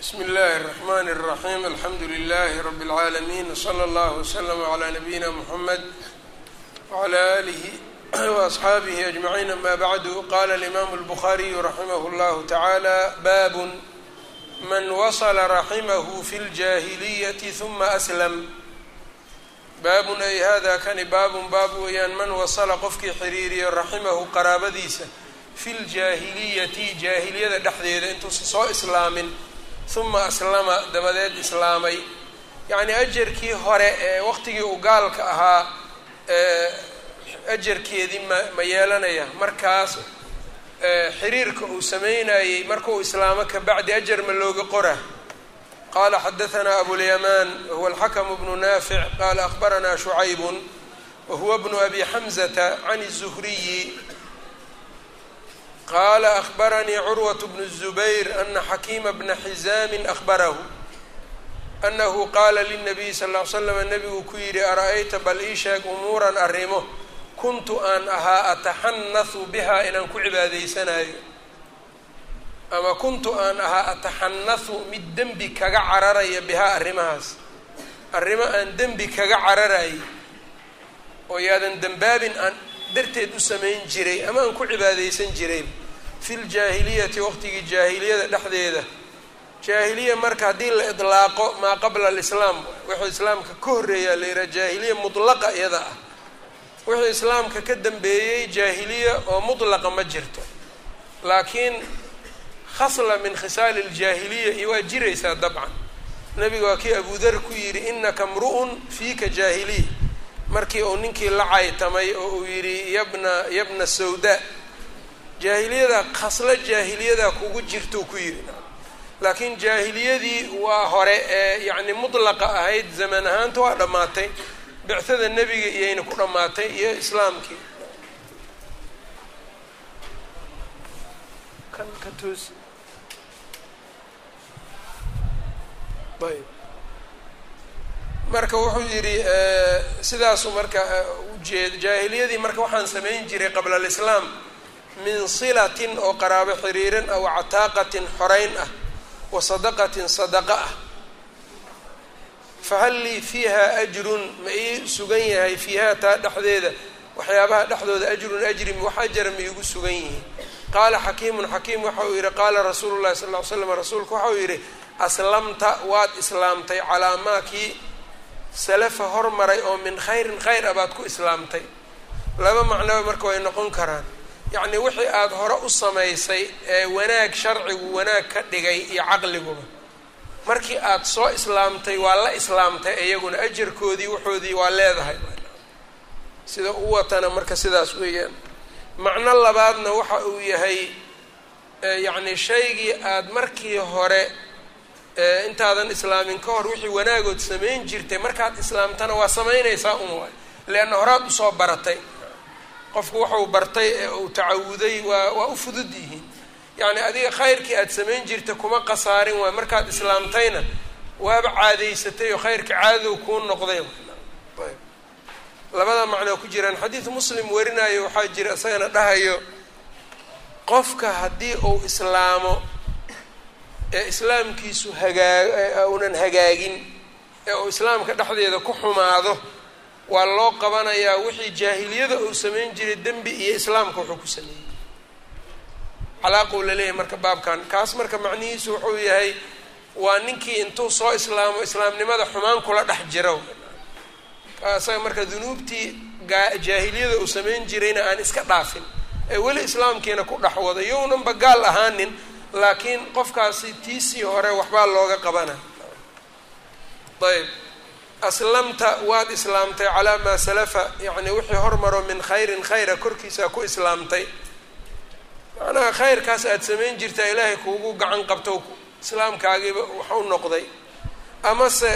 bsmi اllahi الرحmn الرaحيم alxamdu لlh رb العaalمين وslى اllه وslm عlى نabيina mحamed وعlى آlih وأصxaabih أجمعين ama bعd qala الإmam الbخariي raximh اllah taعalى bab man wasla raximh fi اlجahiliyaةi ثuma أslm baabun ay hada kani baabun baab weeyaan man wasla qofkii xiriiriyo raximahu qaraabadiisa fi ljaahiliyati jaahiliyada dhexdeeda intuusan soo islaamin uma aslama dabadeed islaamay. Yacnii ajarkii hore ee waqtigii uu gaalka ahaa ajarkeedii ma ma yeelanaya. Markaas xiriirka uu sameynayey markuu islaamo kabacdi ajar ma looga qora. Qala xadahanaa abulyamaan wahuwa alxakamu bnu naafic. Qaala akhbaranaa shucaybun wahuwa bnu abi xamzata can zuhriyi qaala akhbaranii curwat bnu الzubayr ana xakiima bna xizaamin akhbarahu anahu qaala linabiy sal l slam nebiguu ku yidhi ara'ayta bal ii sheeg umuuran arrimo kuntu aan ahaa ataxanahu bihaa inaan ku cibaadaysanaayo ama kuntu aan ahaa ataxanahu mid dembi kaga cararaya bihaa arrimahaas arrimo aan dembi kaga cararayay oo yaadan dembaabin aan darteed u samayn jiray ama aan ku cibaadaysan jiray fi ljaahiliyati waqtigii jaahiliyada dhexdeeda. Jaahiliya marka haddii la idlaaqo maa qabla alislaam wixii islaamka ka horreeyaa la yidhaha jaahiliya mudlaqa iyada ah. Wixii islaamka ka dambeeyey jaahiliya oo mudlaqa ma jirto. Laakiin khasla min khisaali ljaahiliya iyo waa jiraysaa dabcan. Nabiga waa kii abudar ku yidhi inaka mru'un fiika jaahiliya markii uu ninkii la caytamay oo uu yidhi yabna yabna sawda. Jaahiliyada khaslo jaahiliyada kugu jirtou ku yidhi. Laakiin jaahiliyadii waa hore ee yacni mudlaqa ahayd zaman ahaanta waa dhammaatay. Bicada nebiga iyayna ku dhammaatay iyo islaamkii. Kan ka toos ayb marka wuxuu yidhi sidaasu marka ujeed jaahiliyadii marka waxaan samayn jiray qabla alislaam min silatin oo qaraabo xiriiran aw cataaqatin xoreyn ah wa sadaqatin sadaqa ah. Fahal lii fiiha ajrun ma ii sugan yahay fiiha taa dhexdeeda waxyaabaha dhexdooda ajrun ajri wax ajara ma iigu sugan yihiin. Qaala xakiimun xakiim waxa uu yidhi qaala rasuulu llahi sal ll ly slam rasuulku waxa uu yidhi aslamta waad islaamtay calaa maa kii salafa hormaray oo min khayrin khayr a baad ku islaamtay. Laba macnoba marka way noqon karaan. Yacni wixii aada hore u samaysay ee wanaag sharcigu wanaag ka dhigay iyo caqliguba. Markii aada soo islaamtay waa la islaamtay iyaguna ajarkoodii waxoodii waa leedahay. Sida u watana marka sidaas weeyaan. Macno labaadna waxa uu yahay yacni shaygii aada markii hore intaadan islaamin ka hor wixii wanaagood samayn jirtay markaad islaamtana waa samaynaysaa un waay leanna horaad u soo baratay. Qofku waxuu bartay ee uu tacawuday waa waa u fudud yihiin. Yacni adiga khayrkii aada samayn jirta kuma qasaarin waay markaad islaamtayna waaba caadaysatay oo khayrka caadadow kuu noqday ayb. Labada macnoo ku jiraan. Xadiid muslim warinayo waxaa jira isagana dhahayo qofka haddii uu islaamo ee islaamkiisu hagaa uunan hagaagin ee uu islaamka dhexdeeda ku xumaado waa loo qabanayaa wixii jaahiliyada uu samayn jiray dembi iyo islaamka wuxuu ku sameeyey. Calaaquu la leeyahay marka baabkan. Kaas marka macnihiisu wuxuu yahay waa ninkii intuu soo islaamo islaamnimada xumaan kula dhex jiro. Isaga marka dunuubtii jaahiliyada uu samayn jirayna aan iska dhaafin ee weli islaamkiina ku dhex wado yownanba gaal ahaanin laakiin qofkaasi tiisii hore waxbaa looga qabana. Ayb aslamta waad islaamtay calaa maa salafa yacni wixii hormaro min khayrin khayra korkiisaa ku islaamtay. Macnaha khayrkaas aada samayn jirtaa ilaahay kuugu gacan qabto islaamkaagiiba wax u noqday. Amase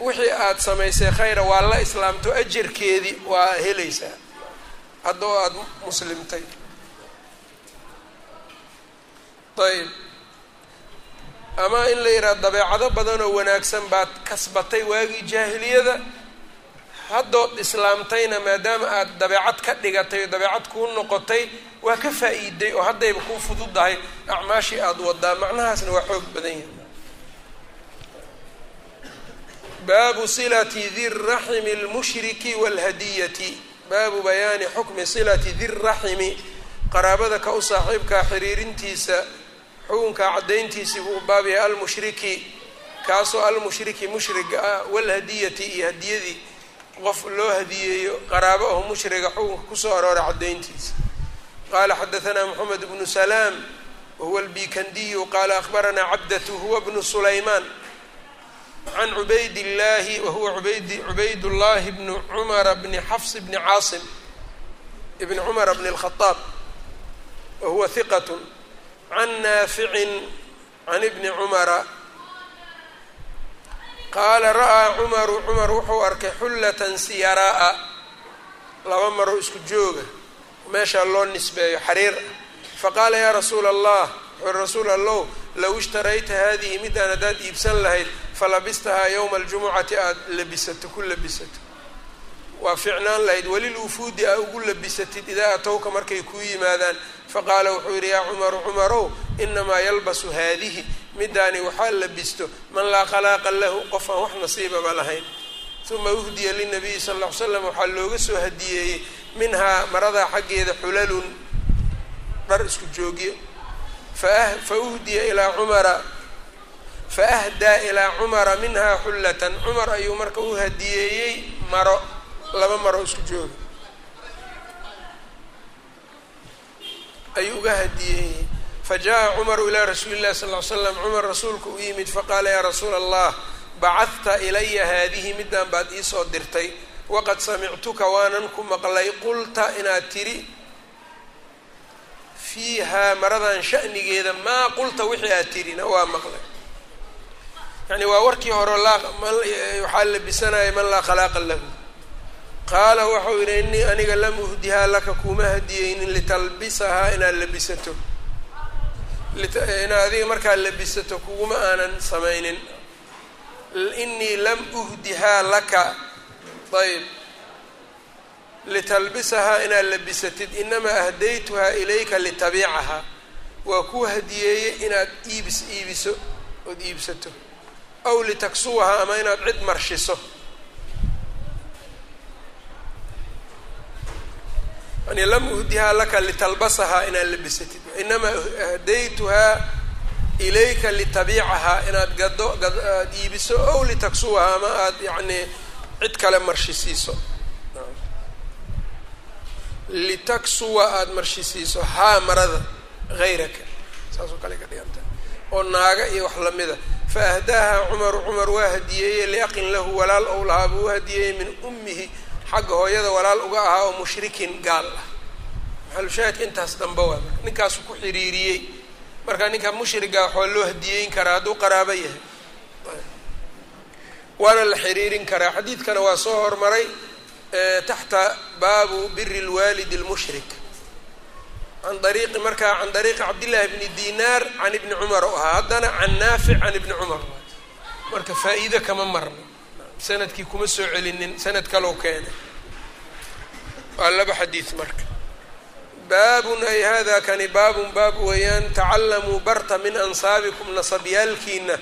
wixii aada samaysay khayra waa la islaamto ajarkeedii waa helaysaa. Hadda oo aada muslimtay ayb ama in la yidhaha dabeecado badan oo wanaagsan baad kasbatay waagii jaahiliyada haddood islaamtayna maadaama aada dabeecad ka dhigatay oo dabeecad kuu noqotay waa ka faa-iiday oo haddayba kuu fududahay. Acmaashii aada wadaa macnahaasna waa xoog badan yahay. Baabu silati di raximi lmushriki wاlhadiyati baabu bayaani xukmi silati di raximi qaraabada ka u saaxiibkaa xiriirintiisa xukunkaa caddayntiisii buu baab yahay almushriki kaasoo almushriki mushriga ah walhadiyati iyo hadiyadii qof loo hadiyeeyo qaraabo aho mushriga xukunka ku soo arooray caddayntiisa. Qaala xadahanaa moxamed bnu salaam wahuwa albikandiyu qaala akhbaranaa cabdatu huwa bnu sulaymaan. Can cubayd llaahi wahuwa ubayd cubayd llahi bni cumara bni xafs bni caasim ibni cumara bni اlkhadaab wahuwa hiqat can naaficin can ibni cumara qaala ra'aa cumaru cumar wuxuu arkay xullatan siyaraa laba maroo isku jooga meeshaa loo nisbeeyo xariir ah faqaala yaa rasuula allah wuxuu rasuul allow low ishtarayta haadihi midaan haddaad iibsan lahayd falabistahaa yowma aljumucati aada labisato ku labisato waa ficnaan lahayd welil wufuudi aa ugu labisatid idaa atowka markay kuu yimaadaan. Faqaala wuxuu yidhi yaa cumaru cumarow inamaa yalbasu haadihi midaani waxaa labisto man laa khalaaqa lahu qof aan wax nasiibaba lahayn. Uma uhdiya linabiyi sal ll ly slam waxaa looga soo hadiyeeyey minhaa maradaa xaggeeda xulalun dhar isku joogyo fa uhdiya ilaa cumara fa ahdaa ilaa cumara minhaa xullatan cumar ayuu marka u hadiyeeyey maro laba maro isku jooga. Ayuu uga hadiyeeyey fajaءa cumaru ilaa rasuuli اllahi sal ly slam cumar rasuulka u yimid faqaala yaa rasuula allah bacadta ilaya haadihi midaan baad iisoo dirtay. Waqad samictuka waanan ku maqlay. Qulta inaad tiri fiihaa maradan sha'nigeeda maa qulta wixii aad tirina waa maqlay. Yani waa warkii hore waxaa labisanaya man laa khalaaqa lahu qaala waxau yidhi innii aniga lam uhdihaa laka kuma hadiyeynin litalbisahaa inaad labisato. Inaad adiga markaa labisato kuguma aanan samaynin. Inii lam uhdihaa laka. Ayb litalbisahaa inaad labisatid inamaa ahdaytuhaa ilayka litabiicahaa. Waa kuu hadiyeeyey inaad iibis iibiso ood iibsato. Aw litaksuwahaa ama inaad cid marshiso yani lam uhdihaa laka litalbasahaa inaad labisatid inamaa ahdaytuhaa ilayka litabiicahaa inaad gado aad iibiso ow litaksuwahaa ama aad yacni cid kale marshisiiso litaksuwa aada marshisiiso haa marada hayraka saasoo kale ka dhiganta oo naaga iyo wax lamida fa ahdaaha cumaru cumar waa hadiyeeyey liaqin lahu walaal ou lahaa buu u hadiyeeyey min ummihi xagga hooyada walaal uga ahaa oo mushrikin gaal ah. Maxalushaahidka intaas dambe waa ninkaasu ku xiriiriyey marka ninka mushriga waxaa loo hadiyeyn karaa hadduu qaraabo yahay. Waana la xiriirin karaa. Xadiidkana waa soo hormaray taxta baabu biri lwaalidi lmushrik can ariiqi markaa can dariiqi cabdillahi bni dinaar can ibni cumar oo ahaa. Haddana can naafic can ibni cumar. Marka faa-iido kama marno sannadkii kuma soo celinin sanad kaloo keenay waa laba xadiid marka. Baabun ay hada kani baabun baab weeyaan tacalamuu barta min ansaabikum nasabyaalkiina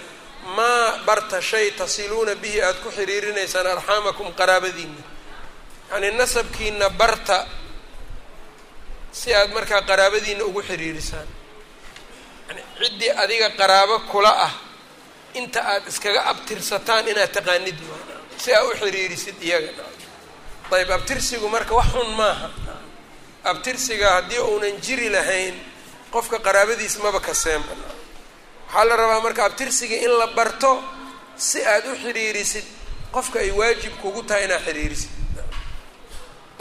maa barta shay tasiluuna bihi aada ku xiriirinaysaan arxaamakum qaraabadiina yacnii nasabkiina barta si aad markaa qaraabadiina ugu xiriirisaan. Yani ciddii adiga qaraabo kula ah inta aad iskaga abtirsataan inaad taqaanid si aad u xiriirisid iyaga ayb abtirsigu marka wax xun maaha. Abtirsiga haddii uunan jiri lahayn qofka qaraabadiisa maba kaseenba waxaa la rabaa marka abtirsiga in la barto si aad u xiriirisid qofka ay waajib kugu tahay inaad xiriirisid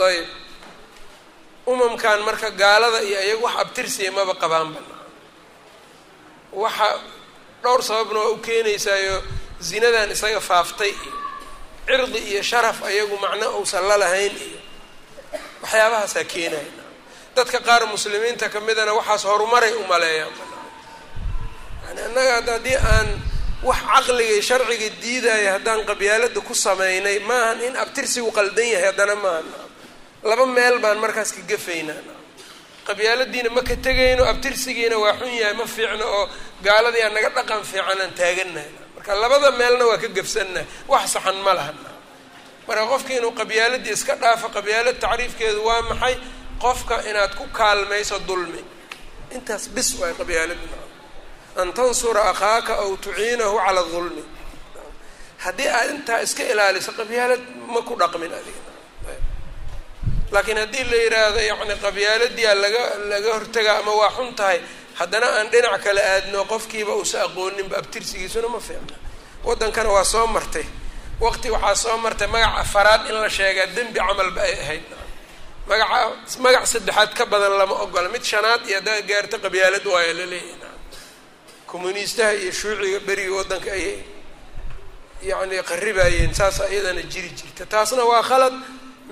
ayb umamkan marka gaalada iyo iyaga wax abtirsiya maba qabaanba waxa dhowr sababna waa u keenaysaayo zinadan isaga faaftay. iyo cirdi iyo sharaf ayagu macno uusan la lahayn iyo waxyaabahaasaa keenaya dadka qaar muslimiinta kamidana waxaas horumaray u maleeyaan yani annaga ad haddii aan wax caqliga iyo sharciga diidaya haddaan qabyaalada ku samaynay maahan in abtirsigu qaldan yahay haddana maaha laba meel baan markaas ka gafaynaa. Qabyaaladiina ma ka tegayno abtirsigiina waa xun yahay ma fiicno oo gaaladii aan naga dhaqan fiican aan taagannahay marka labada meelna waa ka gafsannahay wax saxan ma laha marka qofka inuu qabyaaladii iska dhaafo qabyaalad tacriifkeedu waa maxay? Qofka inaad ku kaalmayso dulmi. Intaas bis waay qabyaaladi an tansura akhaaka aw tuciinahu cala dulmi. Haddii aad intaa iska ilaaliso qabyaalad ma ku dhaqmin adiga. Laakiin haddii la yidhaahdo yacni qabyaaladiia laga laga hortagaa ama waa xun tahay haddana aan dhinac kale aadno qofkiiba uusa aqooninba abtirsigiisuna ma fiicna. Waddankana waa soo martay. Waqti waxaa soo martay magac afaraad in la sheegaa dembi camalba ay ahayd. Magaca magac saddexaad ka badan lama ogola. Mid shanaad iyo haddaa gaarta qabyaalad waaya la leeyahay communiistaha iyo shuuciga beriga waddanka ayay yacni qaribayeen saas iyadana jiri jirta. Taasna waa khalad.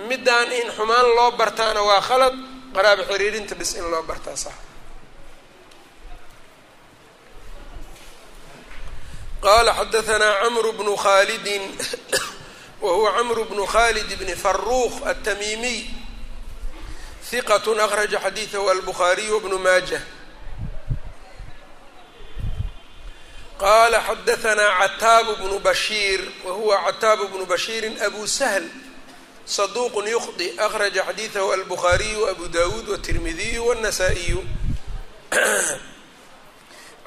Middaan in xumaan loo bartaana waa khalad. Qaraabo xiriirinta bis in loo bartaa sax qala xadahanaa camru bnu khaalidin wa huwa camru bnu khaalid bni faruuq altamiimiy hiqat akhraja xadiidahu albukhaariy wbnu maajah qala xadahanaa cataabu bnu bashiir wa huwa cataabu bnu bashiirin abu sahl saduq yukhdi akhraja xadiidahu albukhaariyu abu dawuud wtirmidiyu wاnasaa-iyu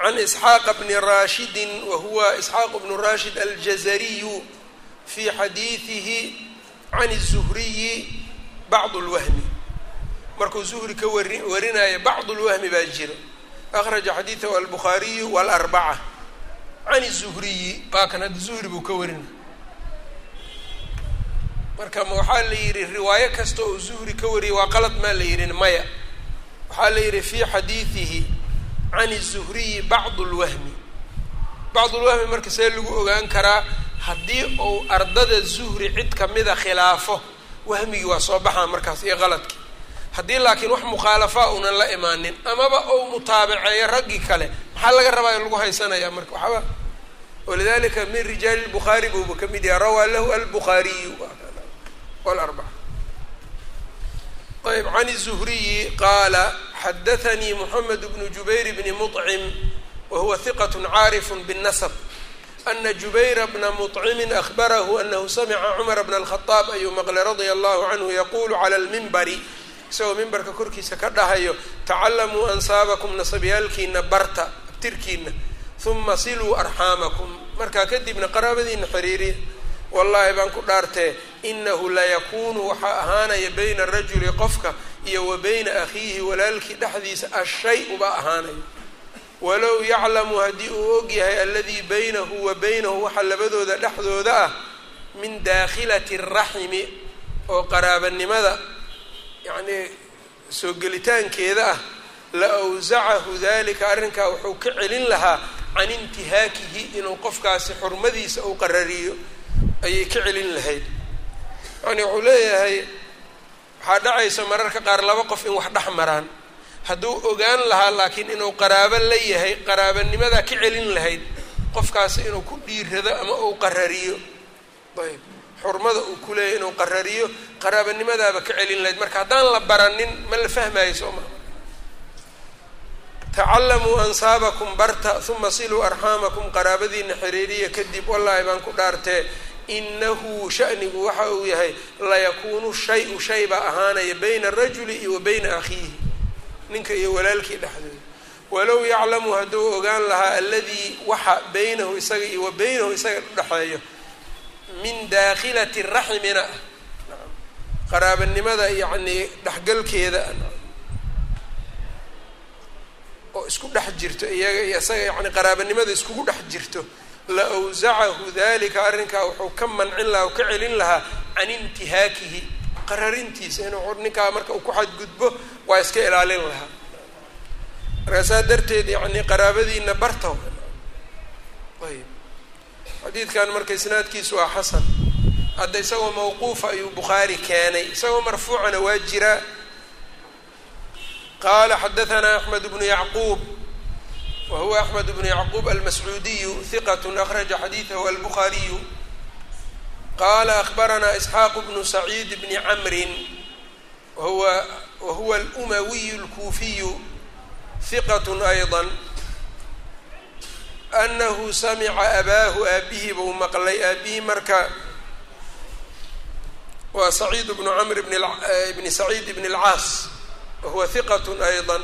والنسائي عن إسحاq بن راشhد وهuو إسحاq بن راشhد الجزري في xadيiثihi عن الزهري bعض الوهم markuu زهري ka wari warinaya bعض الوهم baa jira أخرج xadيiثه البخاري والأربعة عن الزهري waa kan hadda زهري buu ka warina marka waxaa la yidhi riwaayo kasta oo zuhri ka wariyay waa qalad maa la yidhi maya waxaa la yidhi fii xadiidihi can الzuhriyi bacd اlwahmi bacd اlwahmi marka see lagu ogaan karaa haddii uu ardada zuhri cid kamida khilaafo wahmigii waa soo baxaa markaas iyo qaladkii haddii laakiin wax mukhaalafaa unan la imaanin amaba ou mutaabaceeyo raggii kale maxaa laga rabaa in lagu haysanaya marka waxaba walidalika min rijaali الbukhaari buuba ka mid yahay rawaa lahu albukhaariyu والأربعة طيب عن الزهري قال xdثnي محمد بن جبير بن مطعم وهو ثقة عاarف بالنسب أن جبير بن مطعم أخبره أنه سمع عمر بن الخطاب ayuu mqلay رضي الله عنه يقول على المنبر isagoo mimbarka korkiisa ka dhahayo تacلموا أنsاaبكم naصbyaalkiina barta abtirkiina ثuma siluu أرحاaمكم markaa kadibna qaraabadiina xiriiriya wallaahi baan ku dhaartee inahu layakunu waxaa ahaanaya bayna arajuli qofka iyo wa bayna akhiihi walaalkii dhexdiisa ashay uba ahaanayo. Walow yaclamu haddii uu og yahay aladii baynahu wa baynahu waxa labadooda dhexdooda ah min daakhilati raximi oo qaraabanimada yacnii soo gelitaankeeda ah la awsacahu dalika arrinkaa wuxuu ka celin lahaa can intihaakihi inuu qofkaasi xurmadiisa uu qarariyo ayay ka celin lahayd. Yani wuxuu leeyahay waxaa dhacaysa mararka qaar laba qof in wax dhex maraan. Hadduu ogaan lahaa laakiin inuu qaraabo la yahay qaraabanimadaa ka celin lahayd qofkaasi inuu ku dhiirado ama uu qarariyo. Ayb xurmada uu ku leeyahay inuu qarariyo qaraabanimadaaba ka celin lahayd. Marka haddaan la baranin ma la fahmaayo soo maa tacalamuu ansaabakum barta uma siluu arxaamakum. Qaraabadiina xiriiriya kadib wallaahi baan ku dhaartee inahu shanigu waxa uu yahay layakuunu shay-u shay baa ahaanaya bayna arajuli iyo bayna akhiihi ninka iyo walaalkii dhexdooda walow yaclamu hadduu ogaan lahaa aladii waxa baynahu isaga iyo wa baynahu isaga udhexeeyo min daakhilati raxmina qaraabanimada yacnii dhexgalkeeda oo isku dhex jirto iyaga iyo isaga yani qaraabanimada iskugu dhex jirto la awsacahu dalika arrinkaa wuxuu ka mancin lahaa o ka celin lahaa can intihaakihi qararintiisa inuu ninkaa marka uu ku xadgudbo waa iska ilaalin lahaa. Markaasaa darteed yani qaraabadiina barta ayb xadiidkan marka isnaadkiisu waa xasan. Hadda isagoo mawquufa ayuu bukhaari keenay. Isagoo marfuucana waa jiraa. Qaala xadaanaa axmed bnu yacquub wa huwa axmed bnu yacquub almascuudiyu hiqat akhraja xadiidahu albukhaariyu qala akbaranaa isxaaq bnu saciid bni camrin wahuwa wahuwa alumawiyu alkuufiyu hiqat ayضa anahu samica abaahu aabihii buu maqlay aabihii marka waa saciid bnu camr bni saciid bn اlcaas wahuwa hiqat ayضa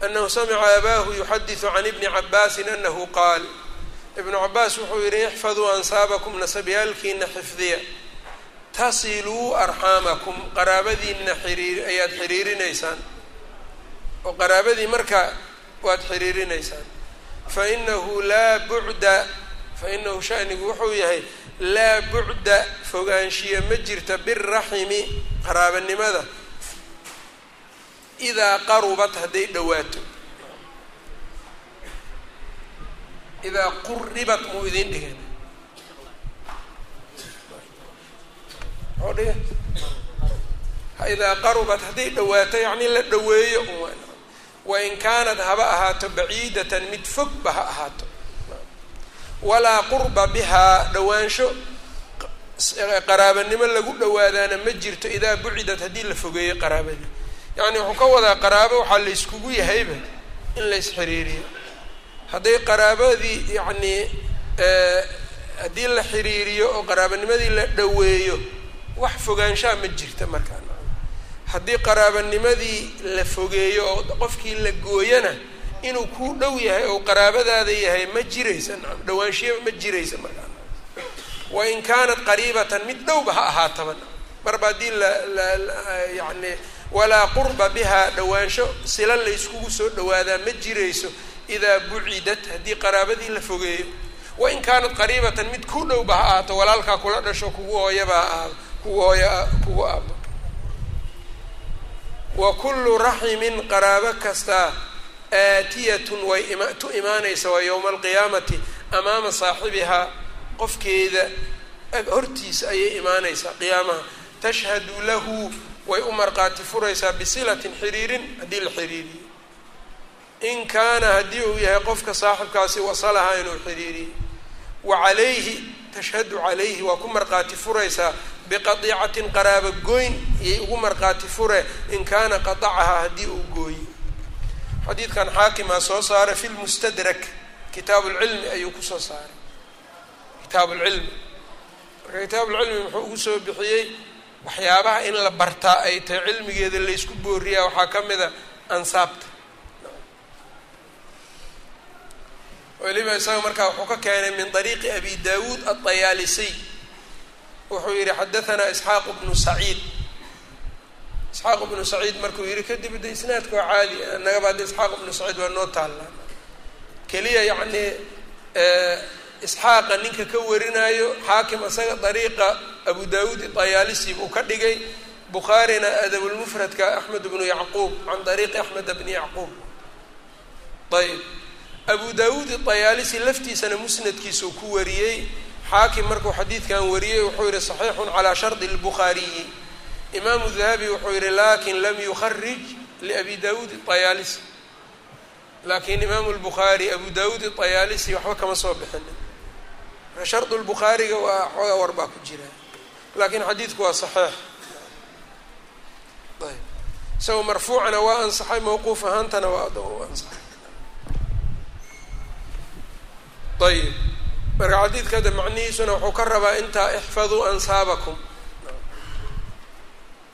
anahu samica abaahu yuxadiثu can ibni cabaasi anahu qaal ibnu cabaas wuxuu yihi ixfaduu ansaabakum nasabyaalkiina xifdiya tasiluu arxaamakum qaraabadiina xiriir ayaad xiriirinaysaan oo qaraabadii marka waad xiriirinaysaan fainahu laa bucda fainahu shanigu wuxuu yahay laa bucda fogaanshiya ma jirta biraximi qaraabanimada idaa qarubat hadday dhowaato idaa quribat muu idin dhigan dhiga idaa qarubat hadday dhowaato yacni la dhoweeyo wain kaanat haba ahaato baciidatan mid fogba ha ahaato walaa qurba bihaa dhowaansho qaraabanimo lagu dhowaadaana ma jirto idaa bucidat haddii la fogeeyo qaraabadii yacni wuxuu ka wadaa qaraabo waxaa la yskugu yahayba in la ysxiriiriyo hadday qaraabadii yacnii haddii la xiriiriyo oo qaraabanimadii la dhoweeyo wax fogaanshaa ma jirta markaa haddii qaraabanimadii la fogeeyo oo qofkii la gooyana inuu kuu dhow yahay oo qaraabadaada yahay ma jiraysa dhowaanshiyaa ma jiraysa markaa wain kaanat qariibatan mid dhowba ha ahaataba. Marba haddii la la yacni walaa qurba bihaa dhowaansho sila la yskugu soo dhowaadaa ma jirayso idaa bucidat haddii qaraabadii la fogeeyo. Wain kaanat qariibatan mid ku dhowba ha ahaato walaalkaa kula dhasho kugu hooyaba ha ahaado kugu hooya kugu aabo wa kullu raximin qaraabo kastaa aatiyatun way tu imaanaysa waa yowma alqiyaamati amaama saaxibihaa qofkeeda hortiisa ayay imaanaysaa qiyaamaha. Tashhadu lahu way u marqaati furaysaa bisilatin xiriirin haddii la xiriiriyo. In kaana haddii uu yahay qofka saaxibkaasi wasalahaa inuu xiriiriyo. Wa calayhi tashhadu calayhi waa ku marqaati furaysaa biqadiicatin qaraabo goyn iyay ugu marqaati fure in kaana qadacahaa haddii uu gooyo. Xadiidkan xaakimaa soo saaray fi lmustadrak kitaabu lcilmi ayuu ku soo saaray. Kitaabu lcilmi marka kitaabuulcilmi muxuu ugu soo bixiyey waxyaabaha in la bartaa ay tahay cilmigeeda laysku booriyaa waxaa ka mid a ansaabta. Weliba isaga markaa wuxuu ka keenay min ariiqi abi daawuud aطayaalisy wuxuu yidhi xadaanaa isxaaq bnu saciid. Isxaaq bnu saciid markuu yidhi kadib de isnaadka waa caali annagaba hadda isxaaq bnu saciid waa noo taallaa. Keliya yacni isxaaqa ninka ka warinaayo xaakim isaga dariiqa abu daawuud dayaalisi buu ka dhigay bukhaarina adabulmufradka axmed bnu yacquub can dariiqi axmed bni yacquub. Ayb abu daawuud idayaalisi laftiisana musnadkiisuu ku wariyey. Xaakim markuu xadiidkan wariyey wuxuu yihi saxiixun calaa shardi lbukhaariyi imaamu dahabi wuxuu yihi laakiin lam yukharij liabi daawuud idayaalisi laakiin imaamu lbukhaari abu daawuud idayaalisi waxba kama soo bixin shardu lbukhaariga waa xoogaa war baa ku jira. Laakiin xadiidku waa صaxiix ayb. Isagoo marfuucana waa ansaxay mawquuf ahaantana waa ansaxay. Ayb. Marka xadiidka hadda macnihiisuna wuxuu ka rabaa intaa ixfaduu ansaabakum.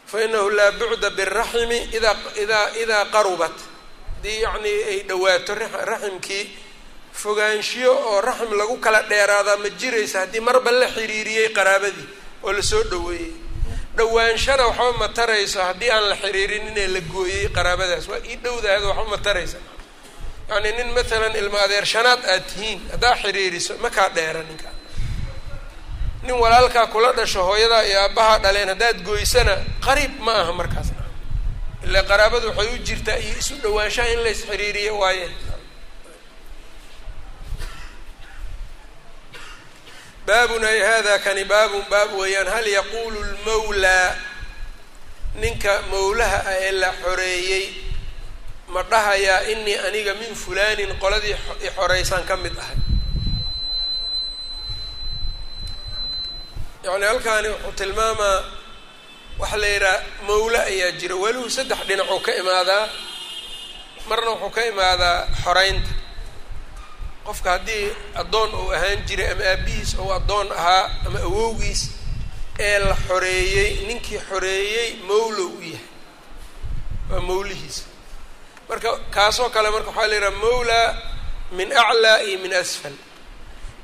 Fainahu laa bucda biraximi idaa idaa idaa qarubat. Haddii yacni ay dhowaato raximkii fogaanshiyo oo raxim lagu kala dheeraadaa ma jiraysa haddii marba la xiriiriyey qaraabadii oo la soo dhoweeyey. Dhowaanshana waxba ma tarayso haddii aan la xiriirin inee la gooyey qaraabadaas. Waa ii dhowdaado waxba ma taraysa yacni nin maalan ilma adeershanaad aad tihiin haddaa xiriiriso ma kaa dheera ninkaa nin walaalkaa kula dhasho hooyadaa iyo aabbahaa dhaleen haddaad gooysana qariib ma aha markaasna. Ilaa qaraabadu waxay u jirtaa iyo isu dhowaanshaha in la isxiriiriyo waaye baabun ay hada kani baabun baab weeyaan. Hal yaquulu lmawlaa ninka mawlaha ah ee la xoreeyey ma dhahayaa inii aniga min fulaanin qoladii i xoreysaan ka mid ahay. Yacni halkaani wuxuu tilmaamaa waxaa la yidhaha mawle ayaa jira. Welihu saddex dhinacuu ka imaadaa marna wuxuu ka imaadaa xoreynta qofka haddii addoon uu ahaan jiray ama aabihiis ou addoon ahaa ama awowgiis ee la xoreeyey ninkii xoreeyey mawlow u yahay. Waa mawlihiisa. Marka kaasoo kale marka waxaa la yidhaha mawla min aclaa iyo min asfal.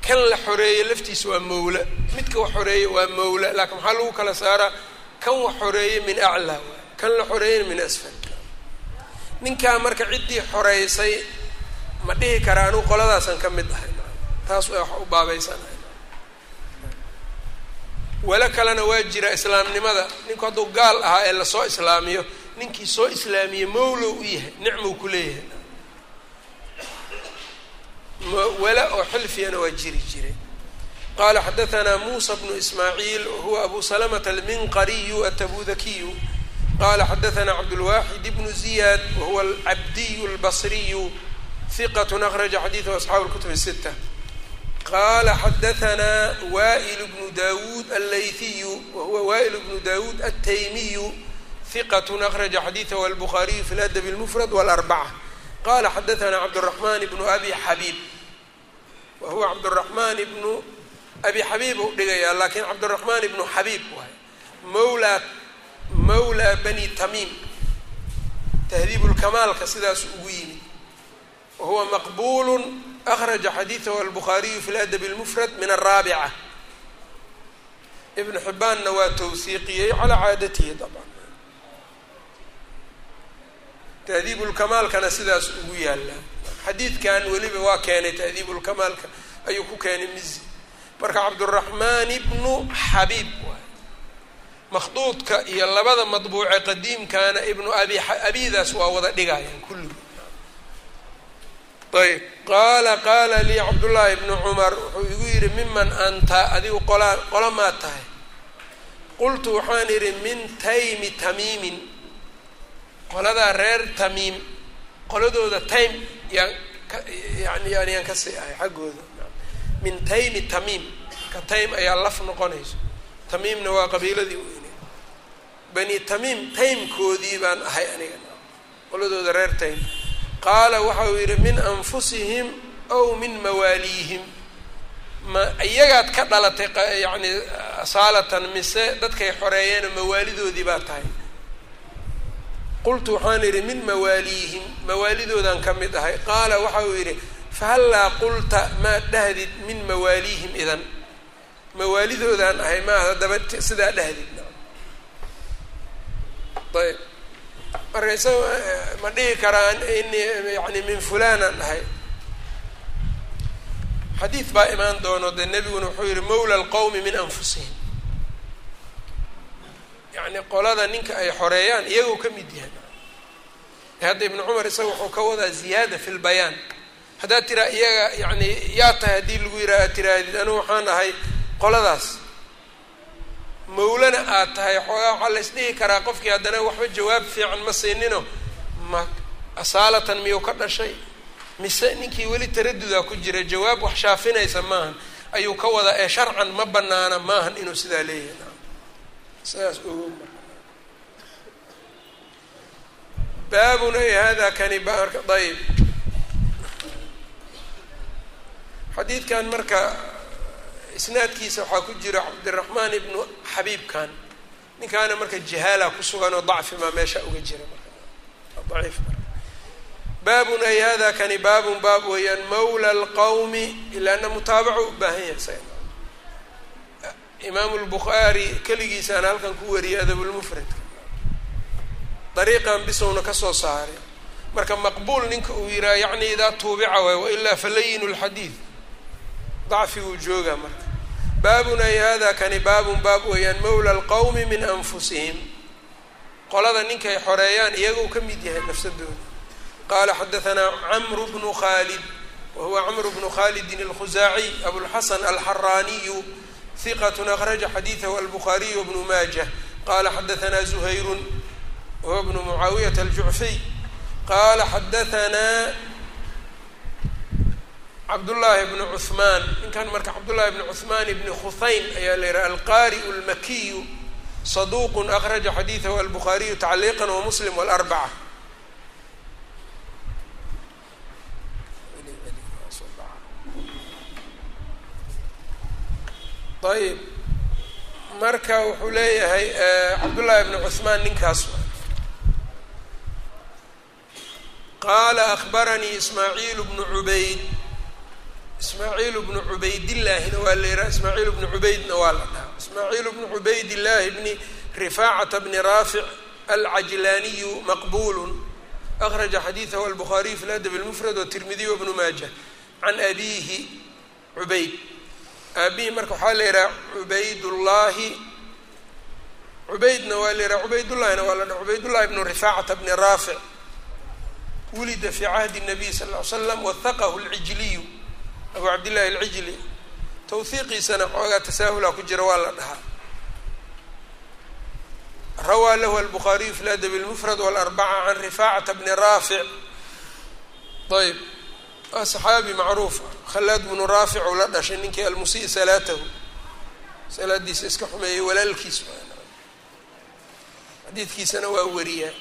Kan la xoreeyey laftiisa waa mawla. Midka wax xoreeyey waa mawla. Laakiin maxaa lagu kala saaraa kan wax xoreeyey min aclaa kan la xoreeyeyna min asfal. Ninkaa marka ciddii xoreysay ma dhihi kara anuu qoladaasan ka mid ahay. Taas wax u baabaysanahay. Welo kalena waa jira islaamnimada. Ninku hadduu gaal ahaa ee la soo islaamiyo ninkii soo islaamiya mawlow u yahay nicmou ku leeyahay. Wela oo xilfiyana waa jiri jire. Qala xadaanaa muusa bnu ismaaciil wahuwa abu salamata alminqariyu atabudakiyu qala xadaanaa cabdulwaxid bnu ziyaad wahuwa alcabdiyu lbasriyu hiqat akraja xadiiثhu asxaabu اlkutub الsita qala xadaثna waئl bnu dawud allayhiyu wahuwa waئl bnu dawud altaymiyu hiqat akraja xadiiثhu albukhaariyu fi ladb اlmfrad wاlarbacة qala xadaثna cabdالرaحman bnu abi xabiib wahuwa cabdالرaحman bnu abi xabiib u dhigayaa laakiin cabdالرaحman ibnu xabiib waay mawla mawla bani tamiim tahdiib lkamaalka sidaas ugu yimid wahuwa maqbul akraja xadiidahu albukhaariyu fi ladabi اlmufrad min araabica ibn xibaanna waa tawsiiqiyey calaa caadatihi dabcan taadiibulkamaalkana sidaas ugu yaalla xadiidkan weliba waa keenay taadiibulkamaalka ayuu ku keenay mizi marka cabduraxmaan ibnu xabiib waay makduudka iyo labada madbuuce qadiimkaana ibnu abi abidaas waa wada dhigayaan kulligood ayb. Qaala qaala lii cabdullaahi ibnu cumar wuxuu igu yidhi miman anta adigu qolaa qola maad tahay? Qultu waxaan idhi min taymi tamiimin. Qoladaa reer tamiim qoladooda time yaan ka yani yani yaan ka sii ahay xaggooda. Min taymi tamiim marka taym ayaa laf noqonayso tamiimna waa qabiiladii weyne bani tamiim taymkoodii baan ahay aniga. Qoladooda reer taym qaala waxa uu yidhi min anfusihim aw min mawaaliihim ma iyagaad ka dhalatay yani asaalatan mise dadkay xoreeyeen mawaalidoodii baa tahay. Qultu waxaan idhi min mawaaliihim mawaalidoodaan ka mid ahay. Qaala waxa uu yidhi fahallaa qulta maad dhahdid min mawaaliihim idan? Mawaalidoodaan ahay maad haddaba sidaa dhahdid. Ayb marka isaga ma dhihi karaan ini yani min fulanaan ahay xadiid baa imaan doono dee nebiguna wuxuu yihi mawla alqowmi min anfusihim. Yani qolada ninka ay xoreeyaan iyagoo ka mid yahay. Hadda ibnu cumar isaga wuxuu ka wadaa ziyaada fi lbayaan haddaad tiraa iyaga yani yaa tahay haddii lagu yidhaha aad tiraahdid anigu waxaan ahay qoladaas mawlana aad tahay xoogaa waxaa la isdhihi karaa qofkii haddana waxba jawaab fiican ma siinino ma asaalatan miyuu ka dhashay? Mise ninkii weli taradudaa ku jira jawaab wax shaafinaysa maahan ayuu ka wadaa ee sharcan ma banaana maahan inuu sidaa leeyahay. Sidaas ogo baabun ay hada kani baarka ayb xadiidkan marka isnaadkiisa waxaa ku jira cabdiraxmaan ibnu xabiibkan. Ninkaana marka jahaala ku sugan oo dacfi maa meesha uga jira marka. Baabun ay hada kani baabun baab weeyaan mawla alqawmi ilaana mutaabaco u baahan yahay imaamu lbukhaari keligiisaana halkan ku wariyay adabulmufradka dariiqan bisowna ka soo saaray. Marka maqbuul ninka uu yihaha yacni idaa tuubica waay wailaa falayinu lxadiid dacfiguu jooga marka. Baabun ay hada kani baabun baab weeyaan mawla alqawmi min anfusihim. Qolada ninkay xoreeyaan iyagoo ka mid yahay nafsadooda. Qaala xadahanaa camru bnu khalid wahuwa camru bnu khalidin alkhuzaaciy abulxasan alxaraaniyu hiqat akraja xadiidahu albukhaariyu wbnu maajah. Qala xadahanaa zuhayrun wahuwa bnu mucaawiyata aljucfiy qaala xadahanaa cabdullaahi bnu cuhmaan ninkan marka cabdullaahi bnu cuhmaan ibni khuhaym ayaa la yihaha alqari'u lmakiyu saduuq akhraja xadiidahu albukhaariyu tacliiqa wamuslim walarbaca ayb marka wuxuu leeyahay cabdullaahi bnu cuhmaan ninkaas qaala akbaranii ismaaciil bnu cubayd ismaaciil bnu cubaydillaahina waa la yihaha ismaaciil bnu cubaydna waa la dhahaa. Ismaaciil bnu cubaydillaahi bni rifaacata bni raafic alcajlaaniyu maqbulu akhraja xadiidahu albukhaariyu fi ladab lmufrad watirmidiy wabnu maaja. Can abiihi cubayd. Aabihi marka waxaa la yihaha cubaydullaahi. Cubaydna waa la yihaha cubaydullahina waa la dhaha cubaydullahi bnu rifaacata bni raafic. Wulida fi cahdi الnabiy sal ly slam wahaqahu lcijliyu abu cabdillahi alcijli tawhiiqiisana xoogaa tasaahulaa ku jira waa la dhahaa. Rawaa lahu albukhariyu fi ladabi lmufrad walarbaca can rifaacata bni raafic ayb waa saxaabi macruuf khalaad bnu raafic ou la dhashay ninkii almusii salaatahu. Salaadiisa iska xumeeyay walaalkiis xadiidkiisana waa wariyaa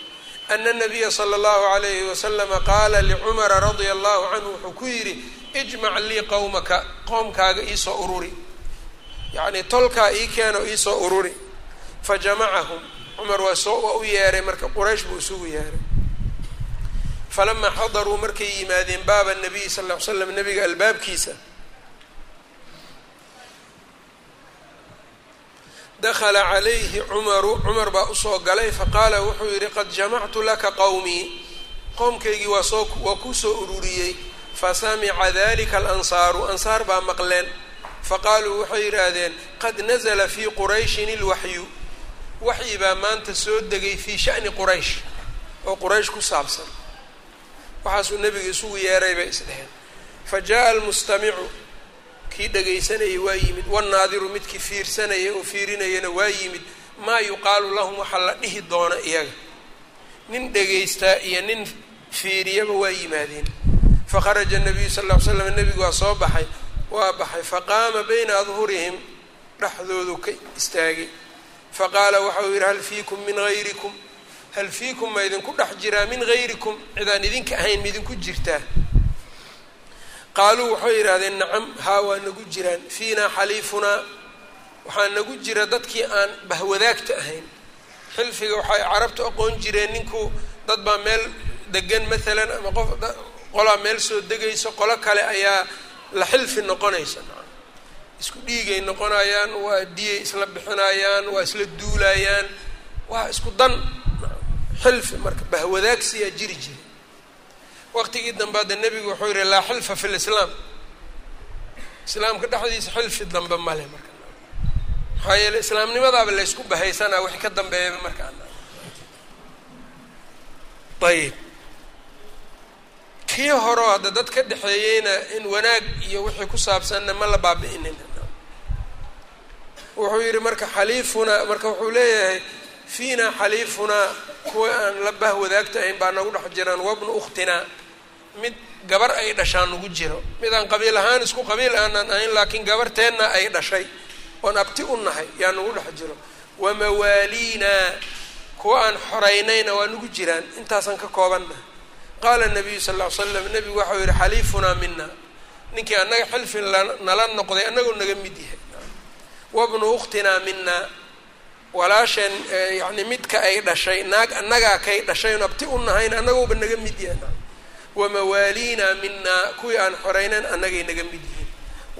ana nabiya sala allahu alayhi wasalama qaala licumara radia allahu canhu wuxuu ku yidhi ijmac lii qowmaka qoomkaaga iisoo ururi. Yacni tolkaa ii keeno iisoo ururi. Fajamacahum cumar waa soo waa u yeeray marka quraysh buu isugu yeeray. Falamaa xadaruu markay yimaadeen baaba nabiyi sal ll ly slam nabiga albaabkiisa. Dakala calayhi cumaru cumar baa u soo galay faqaala wuxuu yidhi qad jamactu laka qowmii qoomkaygii waa soo waa ku soo ururiyey fasamica dalika alansaaru ansaar baa maqleen faqaaluu waxay yidhaahdeen qad nazla fii qurayshin ilwaxyu waxyi baa maanta soo degay fii sha'ni quraysh oo quraysh ku saabsan waxaasuu nebiga isugu yeeray bay isdheheen fa jaa almustamicu kii dhagaysanayay waa yimid wannaadiru midkii fiirsanaya oo fiirinayana waa yimid maa yuqaalu lahum waxaa la dhihi doona iyaga nin dhagaystaa iyo nin fiiriyaba waa yimaadeen fakharaja nabiyu sal ly slam nebigu waa soo baxay waa baxay faqaama bayna adhurihim dhexdoodu ka istaagay. Faqaala waxau yidhi hal fiikum min hayrikum hal fiikum ma idinku dhex jiraa min hayrikum cidaan idinka ahayn ma idinku jirtaa. Qaaluu waxay yidhaahdeen nacam haa waa nagu jiraan. Fiinaa xaliifunaa waxaa nagu jira dadkii aan bahwadaagta ahayn. Xilfiga waxay carabtu aqoon jireen ninku dad baa meel degan maalan ama qof qolaa meel soo degayso qolo kale ayaa la xilfi noqonaysa. Isku dhiigay noqonayaan waa diyay isla bixinayaan waa isla duulayaan waa isku dan. Xilfi marka bahwadaagsiyaa jiri jira waqtigii dambe hadda nebigu wuxuu yihi laa xilfa fi lislaam islaamka dhexdiisa xilfi dambe male marka. Maxaa yeele islaamnimadaaba laysku bahaysanaa wixii ka dambeeyaba markaa ayib kii horeo hadda dad ka dhexeeyeyna in wanaag iyo wixii ku saabsanna ma la baabi'inin. Wuxuu yihi marka xaliifunaa marka wuxuu leeyahay fiina xaliifunaa kuwa aan la bah wadaagta ahayn baa nagu dhex jiraan wabnu ukhtinaa mid gabar ay dhashaan nagu jiro. Mid aan qabiil ahaan isku qabiil aanan ahayn laakiin gabarteenna ay dhashay. Oon abti u nahay yaa nagu dhex jiro. Wamawaaliinaa kuwa aan xoreynayna waa nagu jiraan. Intaasaan ka koobannahay qaala nabiyu sal ll ly slam nebigu waxau yihi xaliifunaa mina ninkii annaga xilfi nala noqday annagoo naga mid yahay. Wabnu ukhtinaa mina walaasheen yani midka ay dhashay naag annagaa kay dhashay oon abti u nahayna annagooba naga mid yahay. Wamawaaliinaa minaa kuwii aan xoreynan annagay naga mid yihiin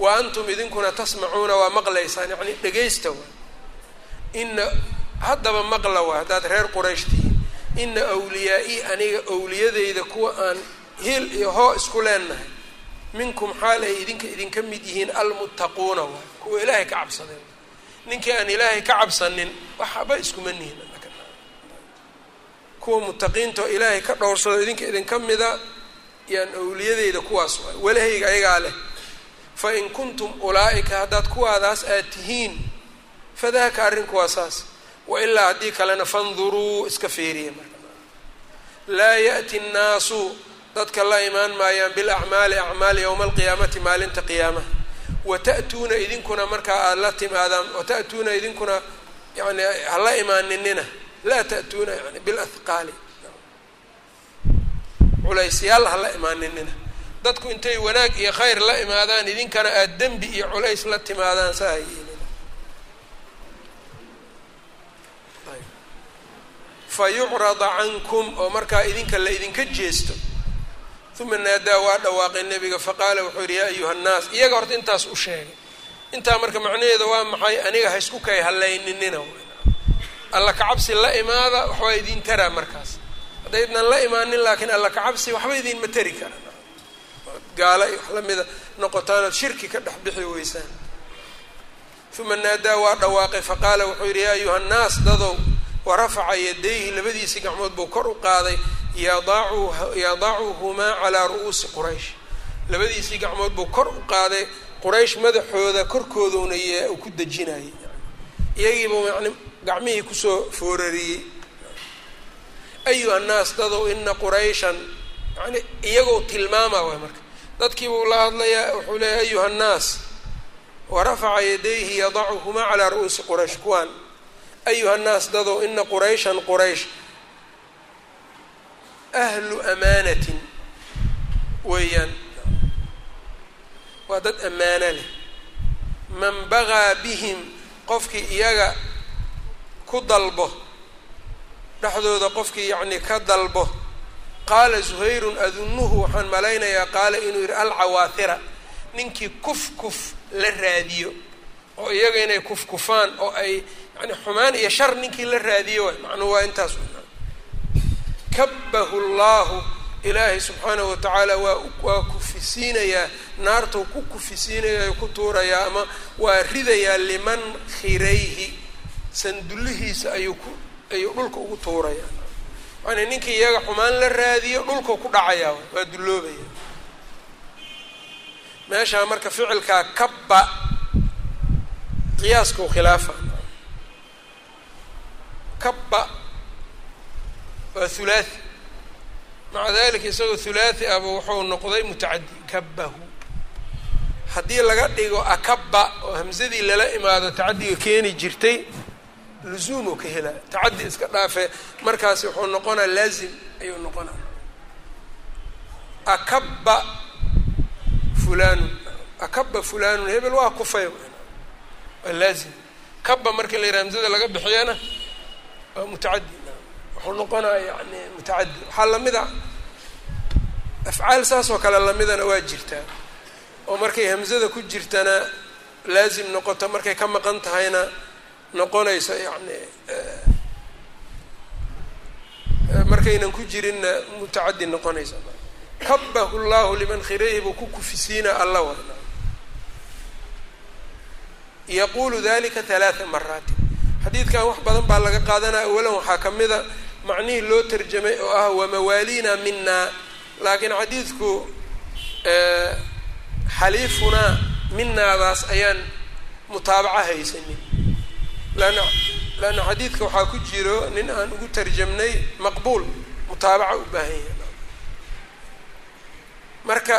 wa antum idinkuna tasmacuuna waa maqlaysaan. Yacni dhegaysta waa. Ina haddaba maqla waa haddaad reer quraysh tihiin ina awliyaa-i aniga awliyadeyda kuwa aan hil iyo hoo isku leenahay minkum xaal ay idinka idinka mid yihiin almuttaquuna waa kuwa ilaahay ka cabsadeen. Ninkii aan ilaahay ka cabsanin waxba iskuma nihin. Kuwa mutaqiinta oo ilaahay ka dhowrsado idinka idinka mida yaan awliyadeyda kuwaas waay walahayga ayagaa leh. Fa in kuntum ulaa-ika haddaad kuwaadaas aad tihiin fadaaka arrinku waa saas wa ilaa haddii kalena fanduruu iska fiiriya marka laa ya'ti nnaasu dadka la imaan maayaan bilacmaali acmaal yowma alqiyaamati maalinta qiyaamaha wata'tuuna idinkuna markaa aada la timaadaan wata'tuuna idinkuna yani hala imaaninina laa ta'tuuna yani bilahqaali culaysyaal hala imaaninina dadku intay wanaag iyo khayr la imaadaan idinkana aada dembi iyo culays la timaadaan saa hayeelina fa yucrada cankum oo markaa idinka la idinka jeesto. Uma naadaa waa dhawaaqay nebiga faqaala wuxuu yidhi yaa ayuha nnaas iyaga horta intaas u sheegay. Intaa marka macnaheeda waa maxay aniga ha isku kay hallayninina alla kacabsi la imaada waxbaa idin taraa markaas. Haddaydnan la imaanin laakiin alla kacabsi waxba idinma tari kara gaala wax lamida noqotaan ood shirki ka dhex bixi weysaan. Uma naadaa waa dhawaaqay faqaala wuxuu yidhi yaa ayuha nnaas dadow warafaca yadayhi labadiisii gacmood buu kor u qaaday yadacuhumaa calaa ru'uusi quraysh. Labadiisii gacmood buu kor u qaaday quraysh madaxooda korkooduna ku dejinayay. Iyagiibuu yani gacmihii ku soo foorariyey. Ayuha nnaas dadow ina qurayshan yani iyagoo tilmaama waay marka. Dadkiibuu la hadlayaa wuxuu leeya ayuha nnaas warafaca yadayhi yadacuhumaa calaa ru'uusi quraysh. Kuwaan ayuha nnaas dadow ina qurayshan quraysh ahlu amaanatin weeyaan waa dad ammaano leh man bagaa bihim qofkii iyaga ku dalbo dhexdooda qofkii yacni ka dalbo qaala zuhayrun adunnuhu waxaan malaynayaa qaala inuu yidhi alcawaahira ninkii kuf kuf la raadiyo oo iyaga inay kufkufaan oo ay yani xumaan iyo shar ninkii la raadiyo waay macnuhu waa intaas kabahu llahu ilaahay subxaanahu watacaala waa waa kufisiinayaa naartuu ku kufisiinayaa ku tuurayaa ama waa ridayaa liman khirayhi. Sandullihiisa ayuu ku ayuu dhulka ugu tuurayaa yani ninkii iyaga xumaan la raadiyo dhulkau ku dhacayaa waa dulloobaya meeshaa marka ficilkaa kabba qiyaaskau khilaafa kabba waa hulaathi maca dalika isagoo hulaathi aba wuxuu noqday mutacadi kabahu haddii laga dhigo akaba oo hamsadii lala imaado tacadiga keeni jirtay luzuumoo ka helaa tacadi iska dhaafee markaasi wuxuu noqonaa laazim ayuu noqonaa akaba fulanun akaba fulanun hebel waa kufay waa laazim kaba markii la yidhaha hamsada laga bixiyana mutacadi wuxuu noqonaa yani mutacadi waxaa la mid a afcaal saas oo kale lamidana waa jirtaa oo markay hamsada ku jirtana laazim noqoto markay ka maqan tahayna noqonaysa yani markaynan ku jirinna mutacadi noqonaysa kabahu llahu liman khirayhi buu ku kufisiina alla wa yaqulu dalika halaaa maraatin xadiidkan wax badan baa laga qaadanaya awalan waxaa ka mida macnihii loo tarjamay oo ah wamawaalina mina laakiin xadiidku xaliifunaa minaadaas ayaan mutaabaco haysanin lanna leanna xadiidka waxaa ku jiro nin aan ugu tarjamnay maqbuul mutaabaca u baahan yahay marka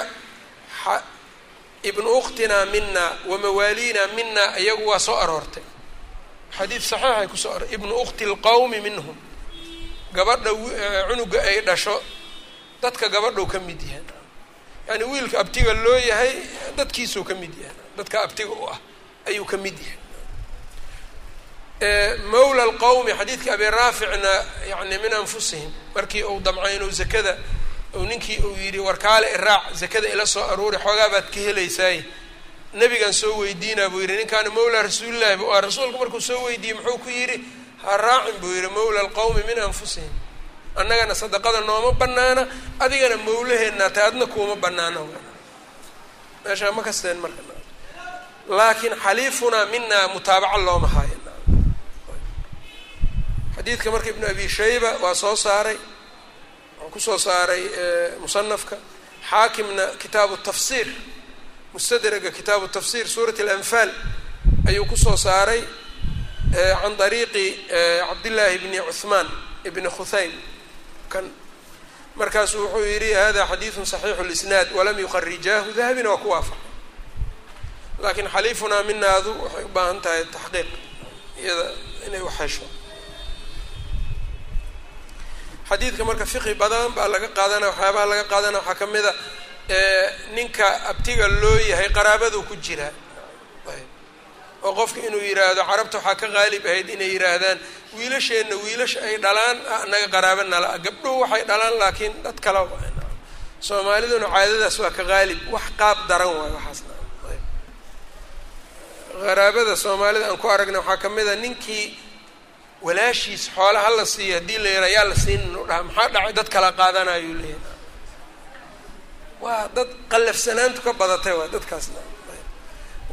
ibnu ukhtinaa mina wamawaalina mina iyagu waa soo aroortay xadiid saxiixay ku soo aror ibnu ukhti lqawmi minhum. Gabadha cunuga ay dhasho dadka gabadhou ka mid yahay. Yani wiilka abtiga loo yahay dadkiisuu ka mid yahay. Dadka abtiga u ah ayuu ka mid yahay. Mawla alqawmi xadiidka abi raaficna yani min anfusihim markii uu damcay inuu zakada ninkii uu yidhi warkaale iraac zakada ila soo aruuri xoogaa baad ka helaysaay nabigan soo weydiinaa buu yidhi ninkaana mawla rasuulillahi bu ah rasuulku markuu soo weydiiyey muxuu ku yidhi ha raacin buu yidhi mawla alqawmi min anfusihim. Annagana sadaqada nooma banaana adigana mawlaheennaa ta adna kuuma banaana meeshaa ma kasteen marka laakiin xaliifunaa minaa mutaabaca looma haayo xadiidka marka ibnu abi shayba waa soo saaray wuxuu ku soo saaray musanafka xaakimna kitaabu tafsiir mustadraga kitaabu tafsir suurat alanfaal ayuu ku soo saaray can dariiqi cabdillaahi bni cuhmaan ibni khuhaym kan markaasuu wuxuu yidhi hada xadiidu صaxiixu اlisnaad walam yuqarijaahu dahabina waa ku waafaq laakiin xaliifunaa minaadu waxay u baahan tahay taxqiiq iyada inay waxhesho xadiidka marka fiqi badan baa laga qaadanaya waxyaabaha laga qaadanaya waxaa ka mid a ninka abtiga loo yahay qaraabadu ku jiraa oo qofka inuu yidhaahdo carabta waxaa ka qaalib ahayd inay yidhaahdaan wiilasheenna wiilasha ay dhalaan naga qaraaba nala gabdhuhu waxay dhalaan laakiin dad kala soomaaliduna caadadaas waa ka qaalib wax qaab daran waay waxaasna qaraabada soomaalida aan ku aragna waxaa ka mid a ninkii walaashiis xoola ha la siiyo haddii la yara yaa la siinin u dhaha maxaa dhacay? Dad kala qaadanayuu leeyahay waa dad qallafsanaantu ka badatay waa dadkaasna.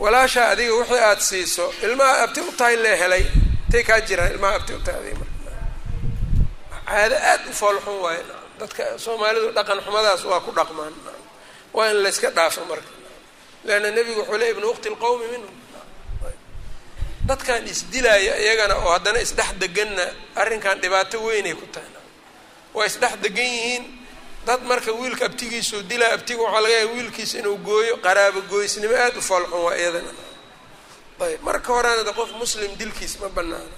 Walaasha adiga wixii aada siiso ilmaha abti u tahay lee helay intay kaa jiraan ilmaha abti u tahay adiga marka. Caado aada u foolxun waayo dadka soomaalidu dhaqan xumadaas waa ku dhaqmaan. Waa in layska dhaafo marka. Leanna nebigu wuxuu le ibnu ukti lqowmi minhum. Dadkan isdilaaya iyagana oo haddana isdhex deganna arrinkan dhibaato weynay ku tahay. Waa isdhex degan yihiin dad marka wiilka abtigiisuu dilaa abtiga waxaa laga yahay wiilkiisa inuu gooyo qaraabo gooysnimo aada u foolxun waa iyadana. Ayb marka horena de qof muslim dilkiis ma banaano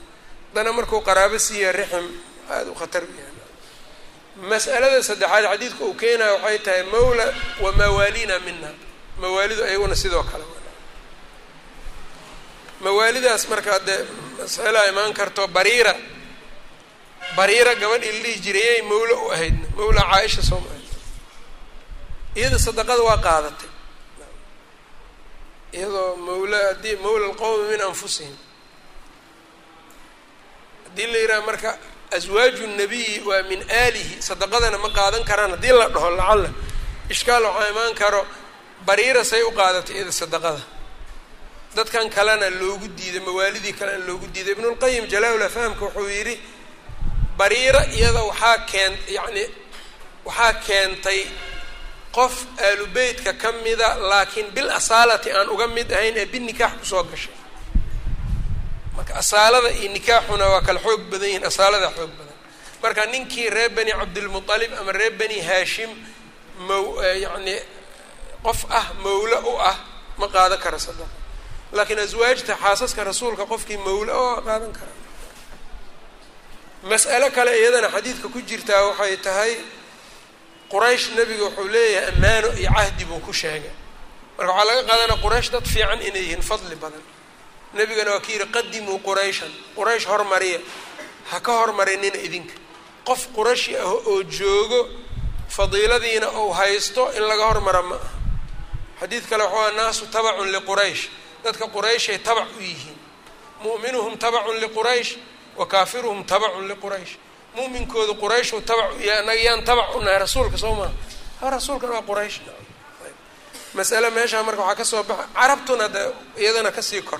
haddana markuu qaraabo siiya rixim aada u khatar yahay mas'alada saddexaad xadiidka uu keenayo waxay tahay mawla wa mawaalina mina mawaalidu ayaguna sidoo kale mawaalidaas marka dee mas'alaa imaan karto bariira bariira gabadhii la dhihi jiray yay mawlo u ahaydna mawla caaisha sooma iyada sadaqada waa qaadatay. Iyadoo mawla haddii mawla alqowmi min anfusihim. Haddii la yidhaha marka aswaaju nabiyi waa min aalihi sadaqadana ma qaadan karaan. Haddii la dhaho lacalla ishkaal waxaa imaan karo bariira say u qaadatay iyada sadaqada. Dadkan kalena loogu diiday mawaalidii kalena loogu diiday. Ibnulqayim jalaa-ul afhaamka wuxuu yidhi bariira iyada waxaa keen yacni waxaa keentay qof aalubeytka ka mida laakiin bil asaalati aan uga mid ahayn ee bin nikaax ku soo gashay. Marka asaalada iyo nikaaxuna waa kala xoog badan yihiin asaalada xoog badan. Marka ninkii reer bani cabdilmutalib ama reer bani haashim maw yacni qof ah mawlo u ah ma qaadan kara sadaqa laakiin aswaajta xaasaska rasuulka qofkii mawlo oo qaadan kara mas'alo kale iyadana xadiidka ku jirtaa waxay tahay quraysh nebiga wuxuu leeyahay ammaano iyo cahdi buu ku sheegay. Marka waxaa laga qaadanaya quraysh dad fiican inay yihiin fadli badan. Nebigana waa ka yidhi qadimuu qurayshan quraysh hormariya ha ka hormarinina idinka. Qof qurashi ah oo joogo fadiiladiina ou haysto in laga hormara ma aha. Xadiid kale waxuu aha naasu tabacun liquraysh dadka qurayshay tabac u yihiin. Mu'minuhum tabacun liquraysh wa kaafiruhum tabacun liquraysh mu'minkoodu qurayshu tabac u yahay annaga yaan tabac u nahay rasuulka soo maha ha waa quraysh. Masale meeshaa marka waxaa ka soo baxa carabtuna de iyadana ka sii kor.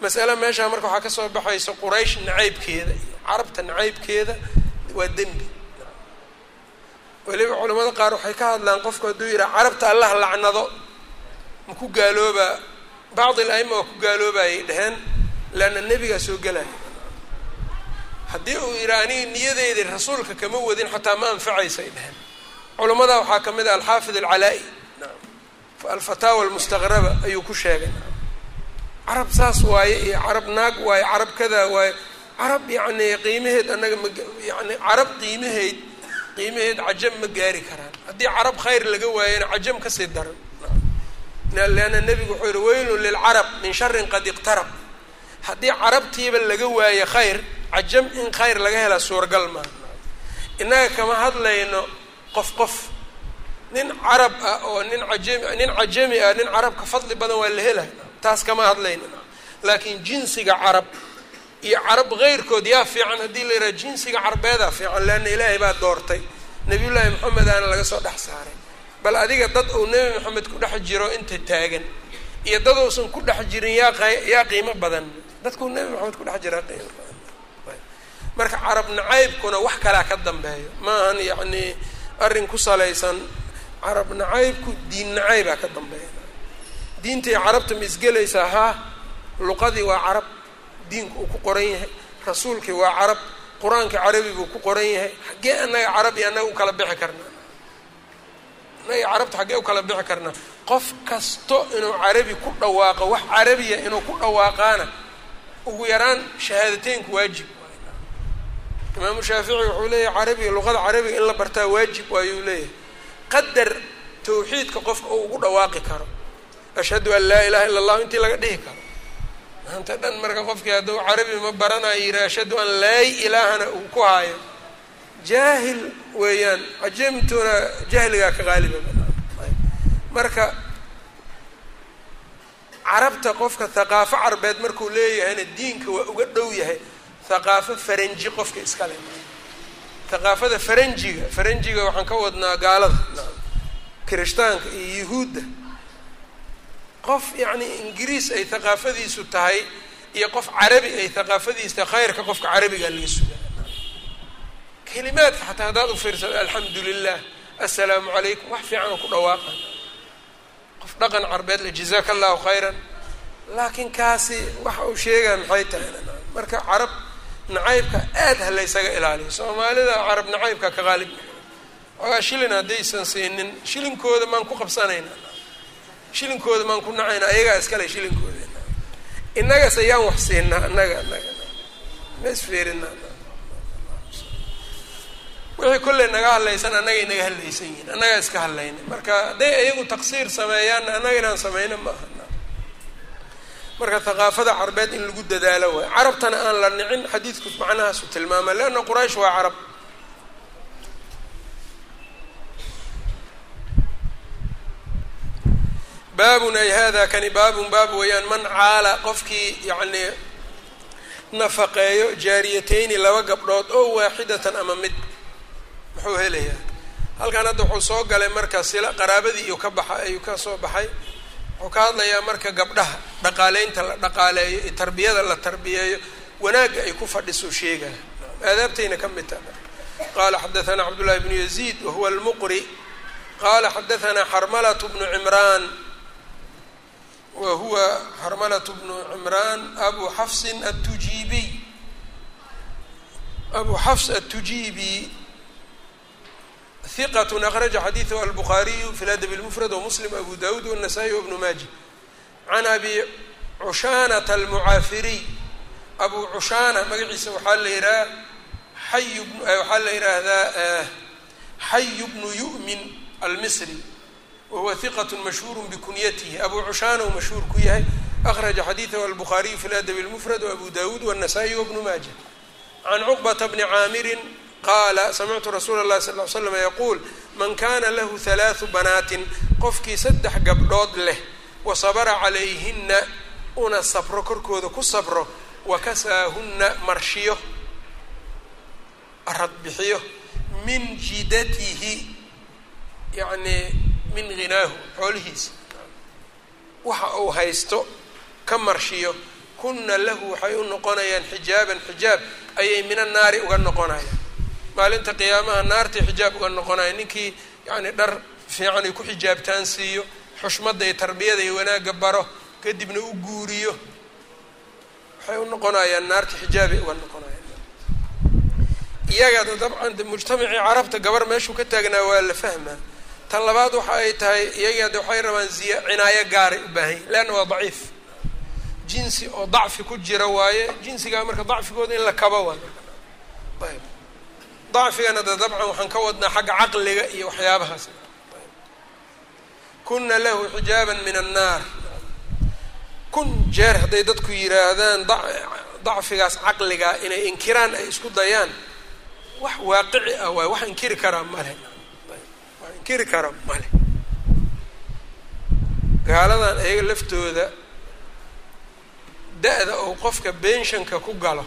Masale meeshaa marka waxaa ka soo baxaysa quraysh nacaybkeeda carabta nacaybkeeda waa dembi. Weliba culamada qaar waxay ka hadlaan qofku hadduu yidhaha carabta allah lacnado. Ma ku gaaloobaa bacdi il aima waa ku gaaloobayay dheheen leanna nebigaa soo gelaya haddii uu yidhaha aniga rasuulka kama wadin xataa ma anfacaysay dheheen culamada waxaa ka mid ah alxaafid alcalaa-i. Alfataawa almustaqraba ayuu ku sheegay. Carab saas waaye iyo carab naag waaye carab kadaa waaye. Carab yacni qiimaheed annaga ma yani carab qiimaheyd qiimaheed cajam ma gaari karaan. Haddii carab khayr laga waayana cajam ka sii daran. Leanna nebigu wuxuu yihi weylun lilcarab min sharin qad iqtarab. Haddii carabtiiba laga waayo khayr cajam in khayr laga helaa suuragal maaha innaga kama hadlayno qof qof. Nin carab ah oo nin ajami nin cajami ah nin carab ka fadli badan waa la helay taas kama hadlayno laakiin jinsiga carab iyo carab keyrkood yaa fiican haddii la yidhaha jinsiga carbeedaa fiican leanna ilaahay baa doortay. Nabiyullaahi maxamed aana laga soo dhex saaray. Bal adiga dad uu nebi maxamed ku dhex jiro inta taagan. Iyo dad uusan ku dhex jirin yaa yaa qiimo badan. Dadkuu nebi maxamed ku dhex jiraa qiimo badan marka carab nacaybkuna wax kalaa ka dambeeyo. Ma ahan yacni arrin ku salaysan carab nacaybku diin nacaybaa ka dambeeya. Diintai carabta ma isgelaysaa haa luqadii waa carab diinku uu ku qoran yahay rasuulkii waa carab qur'aanka carabi buu ku qoran yahay xaggee annaga carabi annaga u kala bixi karnaa annaga carabta xaggee u kala bixi karnaa qof kasto inuu carabi ku dhawaaqo wax carabiya inuu ku dhawaaqaana ugu yaraan shahaadateynku waajib imaamu shaafici wuxuu leeyahay carabiga luqada carabiga in la bartaa waajib waayuu leeyahay. Qadar tawxiidka qofka uu ugu dhawaaqi karo. Ashhadu an laa ilaha illa allahu intii laga dhihi karo. Maanta dhan marka qofkii hadduu carabi ma baranayo yidhi ashhadu an laa ilaahana uu ku haayo. Jaahil weeyaan cajamtuna jahligaa ka qaaliba marka carabta qofka haqaafo carbeed markuu leeyahayna diinka waa uga dhow yahay haqaafo faranji qofka iskale haqaafada faranjiga faranjiga waxaan ka wadnaa gaalada kirishtaanka iyo yuhuudda. Qof yacni ingiriis ay haqaafadiisu tahay iyo qof carabi ay haqaafadiisu tahay khayrka qofka carabigaa laga sugaa. Kelimaadka xataa haddaad u fiirsado alxamdu lilah assalaamu calaykum wax fiican ku dhawaaqa qof dhaqan carbeed le jazaaka allahu khayran. Laakiin kaasi waxa uu sheegaa maxay tahay? Marka carab nacaybka aad ha laysaga ilaaliyo soomaalida carab nacaybka ka qaalib ogaa shilin haddaysan siinin shilinkooda maan ku qabsanayna. Shilinkooda maan ku nacayna ayagaa iskale shilinkooda innagas ayaan wax siinaa annaga annaga. Ma wixii kolley naga hadlaysan annagay naga hadlaysan yihiin annagaa iska hadlayna marka hadday ayagu taqsiir sameeyaanna annaga inaan sameyno ma aha marka haqaafada carbeed in lagu dadaalo waay carabtana aan la nicin xadiidku macnahaasu tilmaama leanna quraysh waa carab. Baabun ay hada kani baabun baab weeyaan man caala qofkii yacnii nafaqeeyo jaariyateyni laba gabdhood oo waaxidatan ama mid muxuu helayaa. Halkan hadda wuxuu soo galay marka sila qaraabadii iyo ka baxa ayuu ka soo baxay wuxuu ka hadlayaa marka gabdhaha dhaqaaleynta la dhaqaaleeyo iyo tarbiyada la tarbiyeeyo wanaagga ay ku fadhiso sheegaya aadaabtayna ka mid taha qala xadaثna cabdullahi bnu yaziid wahuwa almuqri. Qala xadaثna xarmalat bnu cimraan. Wa huwa xarmalat bnu cimraan abu xafsin atujiibiy abu xafs atujiibi hiqat akraja xadiiثhu albukhaariyu fi ladab اlmufrad wamuslim abu dawud wالnasaئي wbnu maaji can abi cushaanata almucaafiriy abu cushaana magaciisa waxaa la yihaha xay waxaa la yihaahdaa xayu bnu yu'min almisri wahuwa hiqat mashhuur bikunyatihi abu cushaana uu mashhuur ku yahay akraja xadiiثhu albukhaariyu fi ladab اlmufrad wabu dawud wالnasaئي wbnu maaja can cuqbata bni caamirin qaala samictu rasuula اllahi sal ly slam yaquul man kana lahu halaaثu banaatin qofkii saddex gabdhood leh wasabara calayhina una sabro korkooda ku sabro wakasaahunna marshiyo radbixiyo min jidatihi yacnii min ghinaahu xoolihiisa waxa uu haysto ka marshiyo kuna lahu waxay u noqonayaan xijaaban xijaab ayay mina naari uga noqonayaan maalinta qiyaamaha naartay xijaab uga noqonaya ninkii yacni dhar fiican ay ku xijaabtaan siiyo xushmadda iyo tarbiyada iyo wanaagga baro kadibna u guuriyo. Waxay u noqonayaan naarta xijaabay uga noqonayaan. Iyagada dabcan mujtamacii carabta gabar meeshuu ka taagnaa waa la fahmaa. Tan labaad waxa ay tahay iyagada waxay rabaan ziya cinaayo gaaray u baahan yahi leanna waa daciif. Jinsi oo dacfi ku jira waaye jinsigaa marka dacfigooda in la kabo waa ayb dacfigana de dabcan waxaan ka wadnaa xagga caqliga iyo waxyaabahaas. Kuna lahu xijaaban min annaar. Kun jeer hadday dadku yidhaahdaan dacfigaas caqligaa inay inkiraan ay isku dayaan. Wax waaqici ah waay wax inkiri karaa male wax inkiri karaa male gaaladan ayaga laftooda da-da uu qofka benshanka ku galo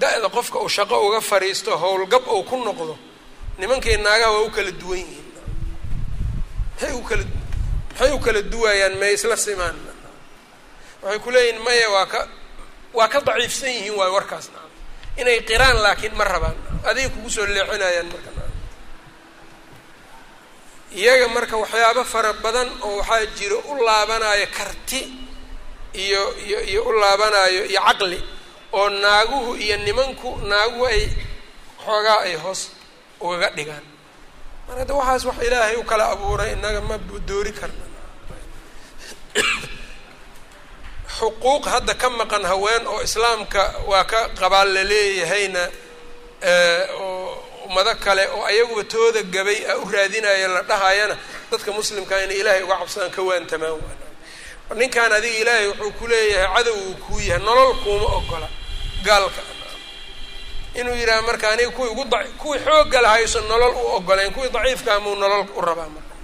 da-da qofka uu shaqo uga fadhiisto howlgab ou ku noqdo nimankay naagaha waa u kala duwan yihiin. Maxay u kala maxay u kala duwayaan may isla simaan. Waxay ku leeyihiin maya waa ka waa ka daciifsan yihiin waayo warkaas na inay qiraan laakiin ma rabaan. Adigay kugu soo leexinayaan marka. Iyaga marka waxyaabo fara badan oo waxaa jiro u laabanayo karti iyo iyo iyo u laabanayo iyo caqli oo naaguhu iyo nimanku naaguhu ay xoogaa ay hoos ugaga dhigaan. Marka de waxaas wax ilaahay u kala abuuray innaga ma doori karna. Xuquuq hadda ka maqan haween oo islaamka waa ka qabaan la leeyahayna oo ummado kale oo ayaguba tooda gabay a u raadinaya la dhahayana dadka muslimkaa inay ilaahay uga cabsadaan ka waantamaan. Waan ninkan adiga ilaahay wuxuu ku leeyahay cadow uu kuu yahay nolol kuuma ogola gaalka. Inuu yidhaha marka aniga kuwii ugu da kuwii xoogga lahayso nolol u ogolayn kuwii daciifka amuu nolol u rabaa marka.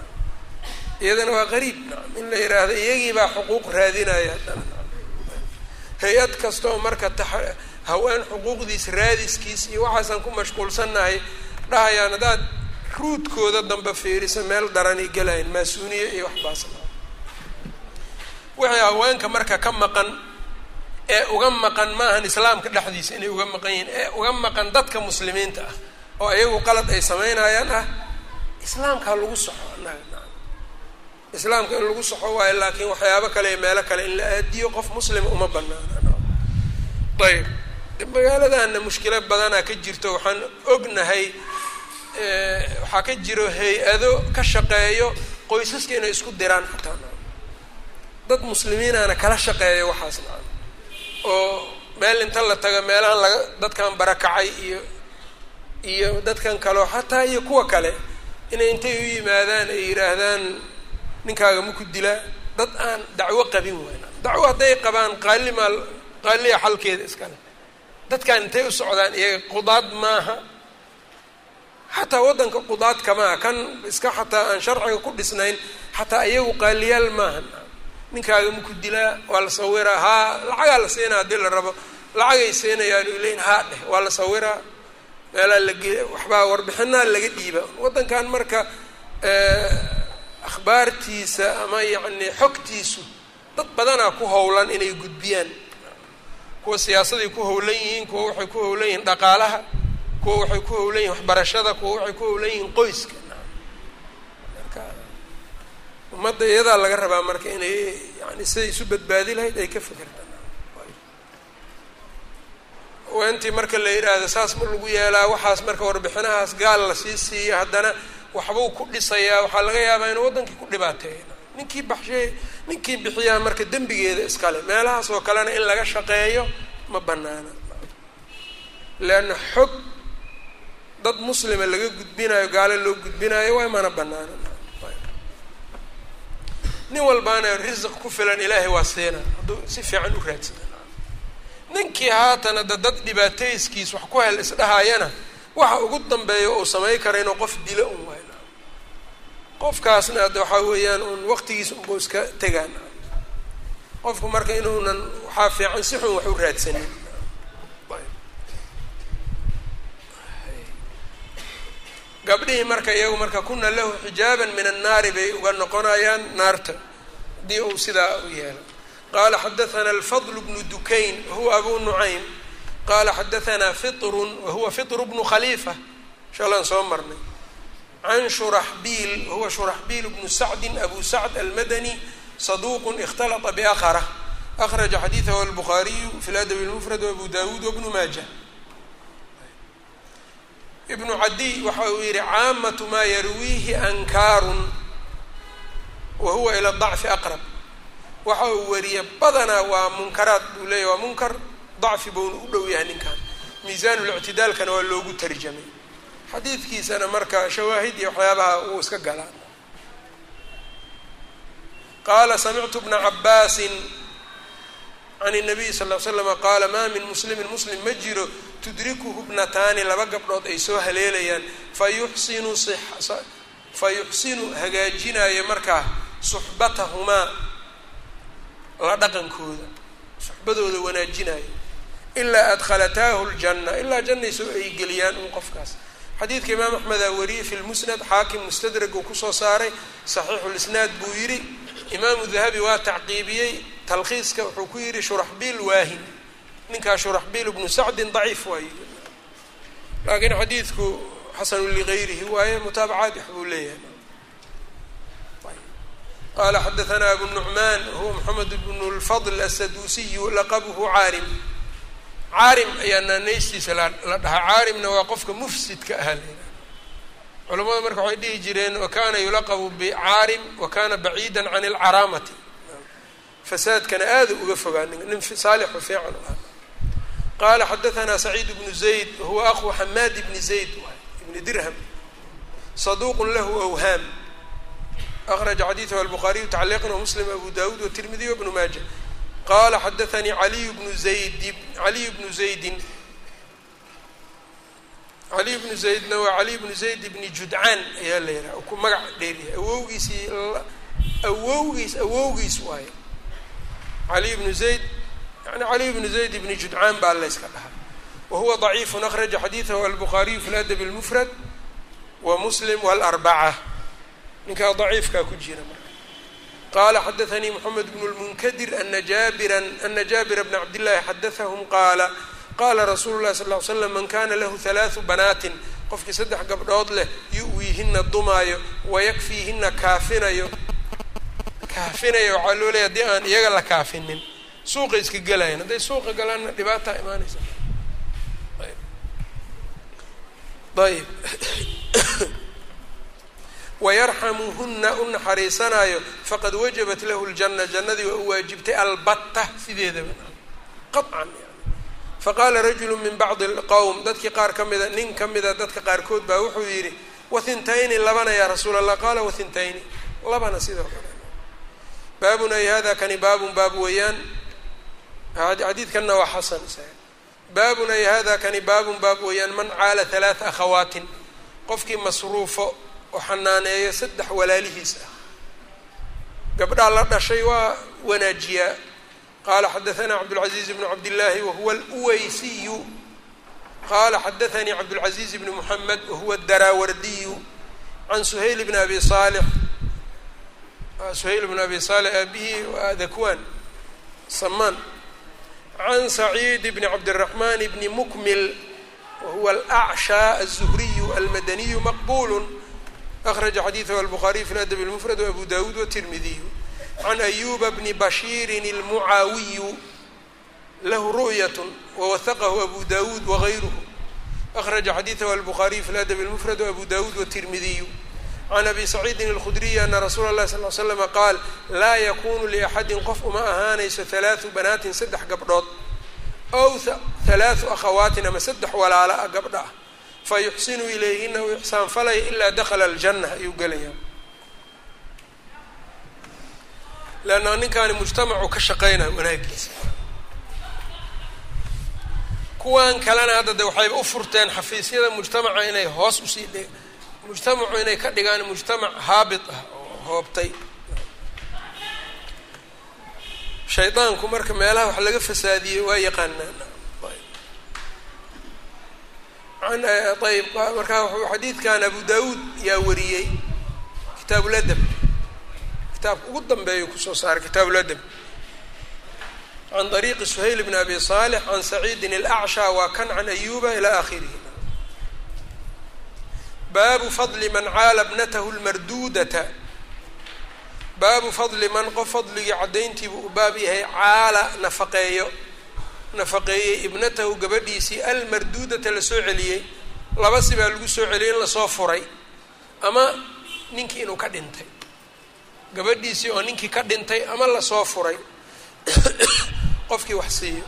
Iyadana waa qariib. Nacam in la yidhaahdo iyagii baa xuquuq raadinaya. Haddana hay'ad kastaoo marka ta haween xuquuqdiis raadiskiis iyo waxaasaan ku mashquulsannahay dhahayaan haddaad ruudkooda dambe fiirisa meel daranay gelayan maasuuniye iyo waxbaas wixii haweenka marka ka maqan ee uga maqan maahan islaamka dhexdiisa inay uga maqan yihiin ee uga maqan dadka muslimiinta ah oo ayagu qalad ay samaynayaan ah islaamka ha lagu soxo annaga islaamka in lagu soxo waayo laakiin waxyaabo kale iyo meelo kale in la aadiyo qof muslima uma banaana ayb magaaladana mushkilo badanaa ka jirto waxaan ognahay waxaa ka jiro hay'ado ka shaqeeyo qoysaska inay isku diraan xataa dad muslimiinaana kala shaqeeyo waxaas naa oo meel inta la tago meelahan laga dadkan barakacay iyo iyo dadkan kaleo xataa iyo kuwa kale inay intay u yimaadaan ay yidhaahdaan ninkaaga maku dilaa dad aan dacwo qabin weyna dacwo hadday qabaan qaalimaa qaaliya xalkeeda iskale dadkan intay u socdaan iyaga qudaad maaha. Xataa waddanka qudaad kamaa kan iska xataa aan sharciga ku dhisnayn xataa iyagu qaaliyaal maaha ninkaaga maku dilaa waa la sawiraa haa lacagaa la siinaa haddii la rabo lacagay siinayaan leyin haa dheh waa la sawiraa meelaa lage waxbaa warbixinaa laga dhiiba. Waddankan marka akhbaartiisa ama yacni xogtiisu dad badanaa ku howlan inay gudbiyaan. Kuwa siyaasaday ku howlan yihiin kuwa waxay ku howlan yihiin dhaqaalaha kuwa waxay ku howlan yihiin waxbarashada kuwa waxay ku howlan yihiin qoyska ummadda iyadaa laga rabaa marka inay yani siday isu badbaadi lahayd ay ka fikirtaan intii marka la yidhaahdo saas ma lagu yeelaa waxaas marka warbixinahaas gaal la sii siiya haddana waxbuu ku dhisayaa. Waxaa laga yaabaa inuu waddankii ku dhibaateeya ninkii baxshay ninkii bixiyaa marka dembigeeda iskale. Meelahaas oo kalena in laga shaqeeyo ma banaana leanna xog dad muslima laga gudbinayo gaalo loo gudbinayo waa mana banaana nin walbaana risiq ku filan ilaahay waa siina hadduu si fiican u raadsana ninkii haatana da dad dhibaatayskiis wax ku hel isdhahayana waxa ugu dambeeya uu samay kara inuu qof dilo un waay qofkaasna hadda waxaa weeyaan un waqtigiisa unbuu iska tegaan qofku marka inuunan waxaa fiican si xun wax u raadsanin gabdhihii marka iyagu marka kuna lahu xijaaban min annaari bay uga noqonayaan naarta. Haddii uu sidaa u yeelo. Qaala xadathana alfadl bnu dukayn wahuwa abu nucaym qaala xadahanaa fitrun wahuwa fitru bnu khaliifa. Inshalaan soo marnay. Can shuraxbiil wahuwa shuraxbiil bnu sacdin abu sacd almadani saduuq ikhtalata biakhrah akhraja xadiidahu albukhaariyu fi ladabi lmufrad wabu daawuud wabnu maaja ibnu cadiy waxa uu yihi caamatu maa yarwiihi ankaarun wa huwa ila dacfi aqrab. Waxa uu wariye badanaa waa munkaraad buu leeyahy waa munkar dacfi buuna u dhow yahay ninkan. Miisaanlictidaalkana waa loogu tarjamay. Xadiidkiisana marka shawaahid iyo waxyaabaha uu iska galaa qaala samictu bna cabaasin can الnabiy sal ly slama qaala maa min muslimin muslim ma jiro tudrikuhu bnataani laba gabdhood ay soo haleelayaan fayuxsinu fayuxsinu hagaajinaayo markaa suxbatahumaa la dhaqankooda suxbadooda wanaajinayo ilaa adkhalataahu ljanna ilaa jannay soo ay geliyaan un qofkaas xadiidka imaam axmedaa wariyey fi lmusnad xaakim mustadrag uu ku soo saaray saxiixulisnaad buu yidhi imaamu dahabi waa tacqiibiyey talkhiiska wuxuu ku yidhi shuraxbiil waahin. Ninkaa shuraxbiil ibnu sacdin daciif waayo laakiin xadiidku xasanu ligayrihi waaye mutaabacaad wax buu leeyahay. Qala xadaanaa abu nucmaan huwa moxamed bnu lfadl asaduusiyu laqabuhu caarim. Caarim ayaa naanaystiisa la dhahaa. Caarimna waa qofka mufsidka ah ahaa culamada marka waxay dhihi jireen wa kana yulaqabu bicaarim wa kana baciida can ilcaraamati fasaadkana aada uga fogaa nin saalixu fiican u ah qaala xadaanaa saciid bnu zayd huwa aqu xamaad ibni zayd ibni dirham saduuqun lahu awhaam akraja xadiidahu albuqaariyu tacliiqan wamuslim abu dawuud watirmidiy wabnu maaja. Qala xadaanii aliyu bnu zayd caliy bnu zaydin. Caliy bnu zaydna waa caliy bnu zayd ibni judcaan ayaa la yidhaha ku magac dheeryahay awowgiisii awowgiis awowgiis waayo cali ibnu zayd yani cali ibnu zayd ibni judcaan baa alla iska dhaha wahuwa daciifun akhraja xadiidahu albukhaariyu fi ladabi اlmufrad wa muslim walarbaca ninkaa daciifkaa ku jira marka. Qaala xadaanii moxamed bnu lmunkadir ana jaabiran ana jaabira bna cabdillahi xadaahum qaala qaala rasuulu llahi sal ly slam man kana lahu halaadu banaatin qofkii saddex gabdhood leh yu-wiihina dumaayo wayakfiihina kaafinayo kaafinayo waxaa loo leeya haddii aan iyaga la kaafinin suuqa iska gelayan hadday suuqa galaanna dhibaataa imaanaysa. Ayb. Wayarxamuhuna u naxariisanaayo faqad wajabat lahu ljana jannadii waa u waajibtay albatta sideedaba qaطcan yani. Faqaala rajulu min bacdi اlqowm dadkii qaar ka mida nin ka mida dadka qaarkood baa wuxuu yidhi wathintayni labana yaa rasuul allah qaala wathintayni labana sidoo kale baabun ay hada kani baabun baab weeyaan xadiidkanna waa xasan baabun ay hada kani baabun baab weeyaan man caala halaata akhawaatin qofkii masruufo oo xanaaneeyo saddex walaalihiis ah gabdhaa la dhashay waa wanaajiyaa qaala xadaثana cabdالcaزiiz bn cabdillaahi wahuwa اlweysiyu qala xadaثanii cabdالcaزiiz bn mحamed wahuwa اdaraawardiyu can suhayl bn abi صaalح suhayl bn abi صaalح aabihii waa dakwan samaan can saciid bni cabdالraxman bni mukmil wahuwa alأcshى الzuhriyu almadaniyu maqbul akraja xadiiثahu albukhaariy fi ladab اlmufrad wabu dawuud watirmidiyu can ayuba bni bashiirin اlmucaawiyu lahu ru'yat wawahaqahu abu dawuud wagayruhu akraja xadiiثahu albukhaariy fi ladab اlmufrad wabu dawuud watirmidiyu can abi saciidin اlkhudriyi ana rasuula اlahi sal l slama qaal laa yakunu liaxadin qof uma ahaanayso halaatu banaatin saddex gabdhood ow halaatu akhawaatin ama saddex walaala a gabdha ah fa yuxsinu ilayhina u ixsaan falaya ilaa dakhala aljanna ayuu gelaya leanna ninkaani mujtamacu ka shaqeynaya wanaagiisa kuwan kalena hadda de waxayba u furteen xafiisyada mujtamaca inay hoos u sii mujtamacu inay ka dhigaan mujtamac haabit ah oo hoobtay. Shaydaanku marka meelaha wax laga fasaadiyey waa yaqaanaa ayb eh, marka xadiidkan abu daawuud yaa wariyey kitaabuladab kitaabka ugu dambeeyu ku soo saaray kitaabuladab can ariiqi suhayl bn abi saalix can saciidin alacshaa waa kan can ayuba ilaa akhirihi baabu fadli man caala bnatahu lmarduudata baabu fadli man qof fadligii caddayntiibuu u baab yahay caala nafaqeeyo. Nafaqeeyey ibnatahu gabadhiisii almarduudata la soo celiyey. Laba si baa lagu soo celiyey in la soo furay. Ama ninkii inuu ka dhintay. Gabadhiisii oo ninkii ka dhintay ama la soo furay. Qofkii wax siiyo.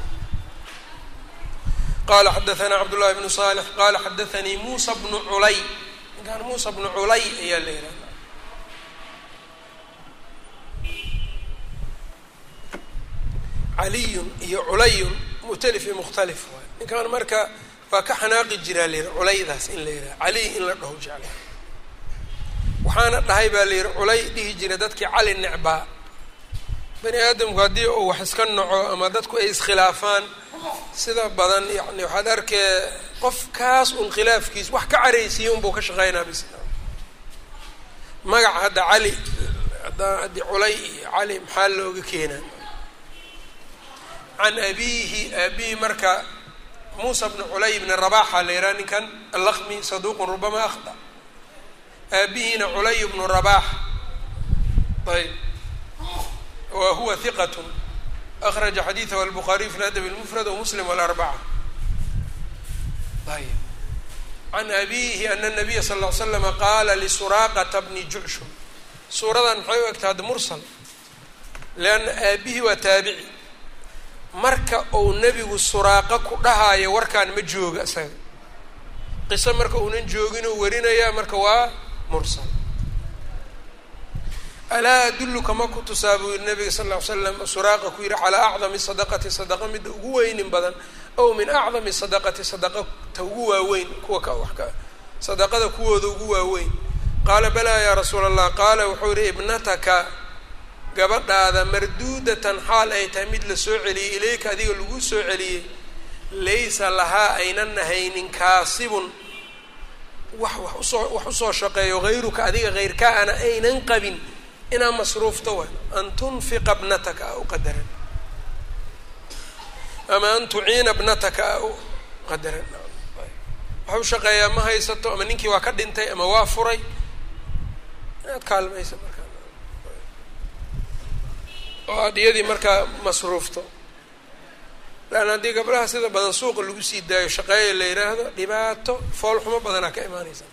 Qala xadaanaa cabdullahi bnu saalix qaala xadaanii muusa bnu culay ninkaan muusa bnu culay ayaa la yihahda caliyun iyo culayun mukhtalif iyo mukhtalif waay. Ninkaan marka waa ka xanaaqi jiraa la yihi culaydaas in la yidhaha caliy in la dhaho jecla waxaana dhahay baa la yihi culay dhihi jira dadkii cali necbaa bani aadamku haddii uu wax iska naco ama dadku ay iskhilaafaan sida badan yani waxaad arkee qof kaas un khilaafkiis wax ka caraysiiya unbuu ka shaqeynaa bis magaca hadda cali haddii culay iyo cali maxaa looga keenaa? Can abiihi aabihi marka muusa bnu culay bni rabaxa la yidhaha ninkan allaqmi saduuqun rubama akhda aabihiina culay bnu rabax ayb wa huwa hiqatun akhraja xadiidahu albukhariy fi ladab lmufrad wamuslim walarbaca ayb can abihi ana nabiya sal ly slama qaala lisuraaqata bni jucshum suuradan maxay u egta hadda mursal leanna aabihii waa taabici marka uu nebigu suraaqa ku dhahaayo warkaan ma jooga isaga qiso marka uunan joogin uu warinayaa marka waa mursal alaa adulluka ma ku tusaa buu yihi nabiga sal ll ly slam suraaqa ku yihi calaa acdami sadaqati sadaqa midda ugu weynin badan ow min acdami sadaqati sadaqa ta ugu waaweyn kuwa ka wax ka sadaqada kuwooda ugu waaweyn. Qaala balaa yaa rasuula allah qaala wuxuu yihi ibnataka gabadhaada marduudatan xaal ay tahay mid la soo celiyey ilayka adiga lagu soo celiyey laysa lahaa aynan nahaynin kaasibun. Wax wax u soo wax u soo shaqeeyo hayruka adiga hayrkaana aynan qabin inaa masruufto wa an tunfiqa bnataka a qadaran ama an tuciina bnataka a u qadaran wax u shaqeeyaa ma haysato ama ninkii waa ka dhintay ama waa furay. Inaad kaalmaysa markaa. Oo aada iyadii markaa masruufto. Laanna haddii gabdhaha sida badan suuqa lagu sii daayo shaqeeya la yidhaahdo dhibaato foolxumo badanaa ka imaanaysa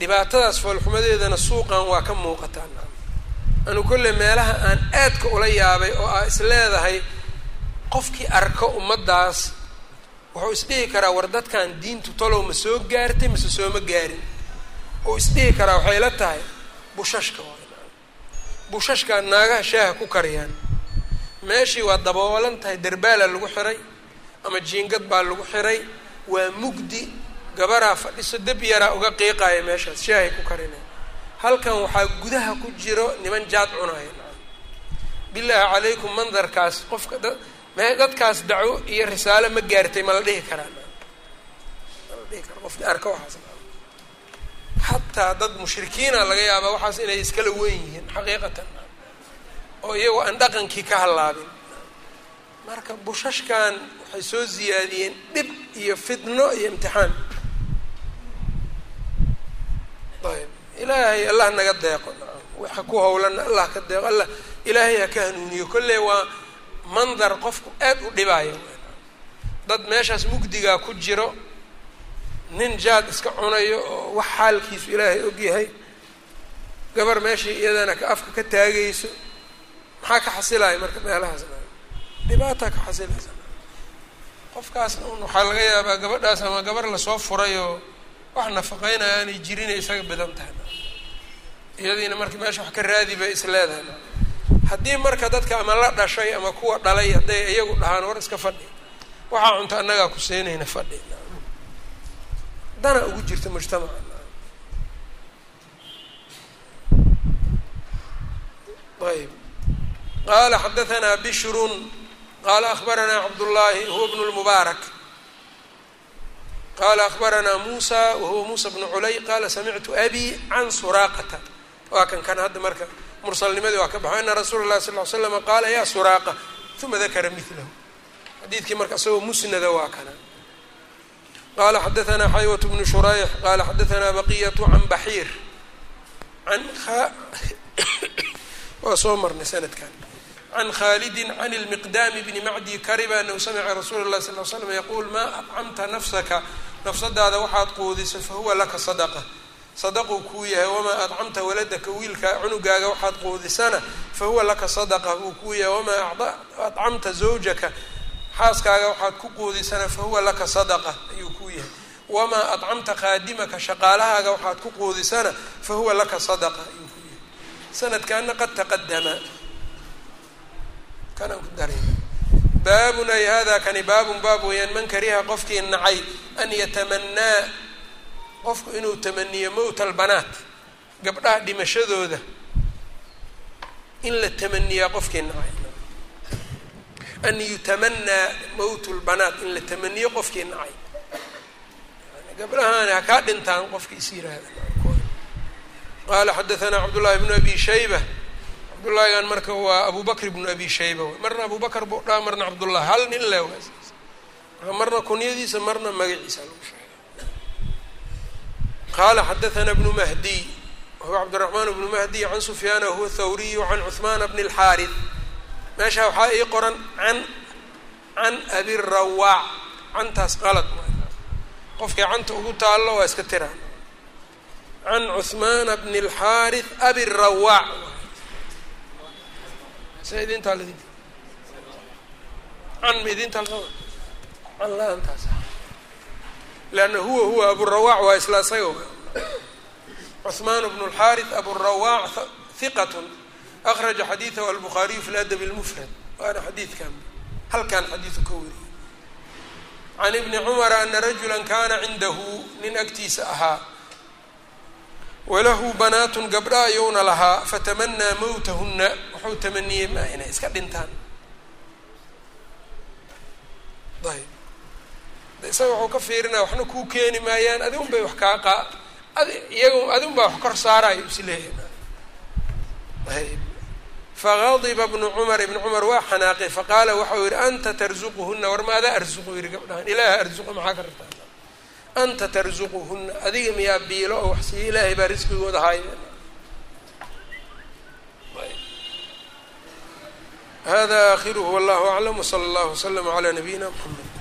dhibaatadaas foolxumadeedana suuqan waa ka muuqataa anu kolle meelaha aan aadka ula yaabay oo aa is leedahay qofkii arko ummaddaas wuxuu isdhihi karaa war dadkan diintu talow ma soo gaartay mase sooma gaarin. Oo isdhihi karaa waxay la tahay bushashka bushashkaa naagaha shaaha ku kariyaan. Meeshii waa daboolan tahay derbaala lagu xiray ama jiingad baa lagu xiray waa mugdi gabaraa fadhiso deb yaraa uga qiiqaaya meeshaas shaahay ku karinaya halkan waxaa gudaha ku jiro niman jaad cunaya bilaahi calaykum mandarkaas qofka da dadkaas dacwo iyo risaalo ma gaartay ma la dhihi karaa. Xataa dad mushrikiina laga yaabaa waxaas inay iskala weyn yihiin xaqiiqatan. Oo iyagoo aan dhaqankii ka hallaabin. Marka bushashkan waxay soo ziyaadiyeen dhib iyo fitno iyo imtixaan ayb ilaahay allah naga deeqo waxa ku howlana allah ka deeqo allah ilaahay ha ka hanuuniyo kolley waa mandar qofku aad u dhibaayo dad meeshaas mugdigaa ku jiro nin jaad iska cunayo oo wax xaalkiisu ilaahay ogyahay gabar meeshii iyadana ka afka ka taagayso maxaa ka xasilaya marka meelahaas dhibaataa ka xasilaysa qofkaasna un waxaa laga yaabaa gabadhaas ama gabar la soo furay oo wax nafaqeynaya aanay jirinay isaga badan tahay. Iyadiina marka meesha wax ka raadi bay is leedahay. Haddii marka dadka ama la dhashay ama kuwa dhalay hadday iyagu dhahaan war iska fadhi. Waxaa cunto annagaa kuseynayna fadhi. Dana ugu jirta mujtamaca ayb qaala xadaanaa bishrun. Qaala ahbaranaa cabdullaahi huwa bnu lmubaarak qala akhbaranaa muusa wahuwa muusa bnu culay qaala samictu abi can suraaqata waa kan kan hadda marka mursalnimadii waa ka baxo ana rasuula lahi sal l slama qaala yaa suraaqa uma dakara milahu xadiidkii marka isagoo musnada waa kana qala xadaanaa xaywat bnu shurayx qala xadaanaa baqiyatu can baxiir an waa soo marnay sanadkan can khaalidi can اlmiqdaami bni macdi kariba anahu samica rasuula اlahi sal l slam yaquul maa acamta nafsaka nafsadaada waxaad quudiso fahuwa laka sadaqa sadaquu kuu yahay wamaa adcamta waladaka wiilka cunugaaga waxaad quudisana fahuwa laka sadaqa buu kuu yahay wamaa adcamta zawjaka xaaskaaga waxaad ku quudisana fahuwa laka sadaqa ayuu kuu yahay wamaa adcamta qaadimaka shaqaalahaaga waxaad ku quudisana fahuwa laka sadaqa ayuu kuu yahay sanadkaana qad taqadama kanaan ku daray baabun ay hada kani baabun baab weeyaan man kariha qofkii nacay an yatamanaa qofku inuu tamaniyo mowt albanaat gabdhaha dhimashadooda. In la tamaniyaa qofkii nacay. An yutamanaa mowt lbanaat in la tamaniyo qofkii nacay. Gabdhahaani ha kaa dhintaan qofkii is yiraahda. Qala xadaثna cabdullahi bnu abi shayba cabdullaahigan marka waa abubakr ibnu abi shayba. Marna abu bakr buu dhaa marna cabdullah hal nin leh marna kunyadiisa marna magaciisa lagu sheegay. Qaala xadaana bnu mahdiy huwa cabdiraxmaan bnu mahdi can sufyaana huwa thawriyu can cuhmaana bni اlxaari meesha waxaa ii qoran an can abirawaac cantaas qalad qofkay canta ugu taallo waa iska tiraa can cuhmaana bni اlxaari abirawaac rawaac sa idintaa ladin can ma idintaa can la-aantaas leanna huwa huwa aburawaac waa isla isaga cuثmaan bnu اlxaariث aburawaac hiqat akraja xadiidahu albukhaariyu fi ladab اlmufrad waana xadiidkan halkan xadiidu ka wariyey can ibni cumara ana rajula kana cindahu nin agtiisa ahaa walahu banaatun gabdha ayuuna lahaa fatamanaa mowtahuna wuxuu tamaniyey ma inay iska dhintaan ayb isaga waxuu ka fiirinaya waxna kuu keeni maayaan adigun bay wax kaa qaa ad iyaga adigun baa wax kor saarayo is leeyahay ayb fagadiba bnu cumar ibni cumar waa xanaaqay faqaala waxau yihi anta tarzuquhuna war maadaa arzuqu yihi gabdhahan ilaaha arzuqa maxaa ka rabtaa anta tarzuquhuna adiga miyaa biilo oo wax siiya ilaahay baa risqigooda haaya hada akhiruhu wallahu aclam wsala allahu waslama calaa nabiyina mxamed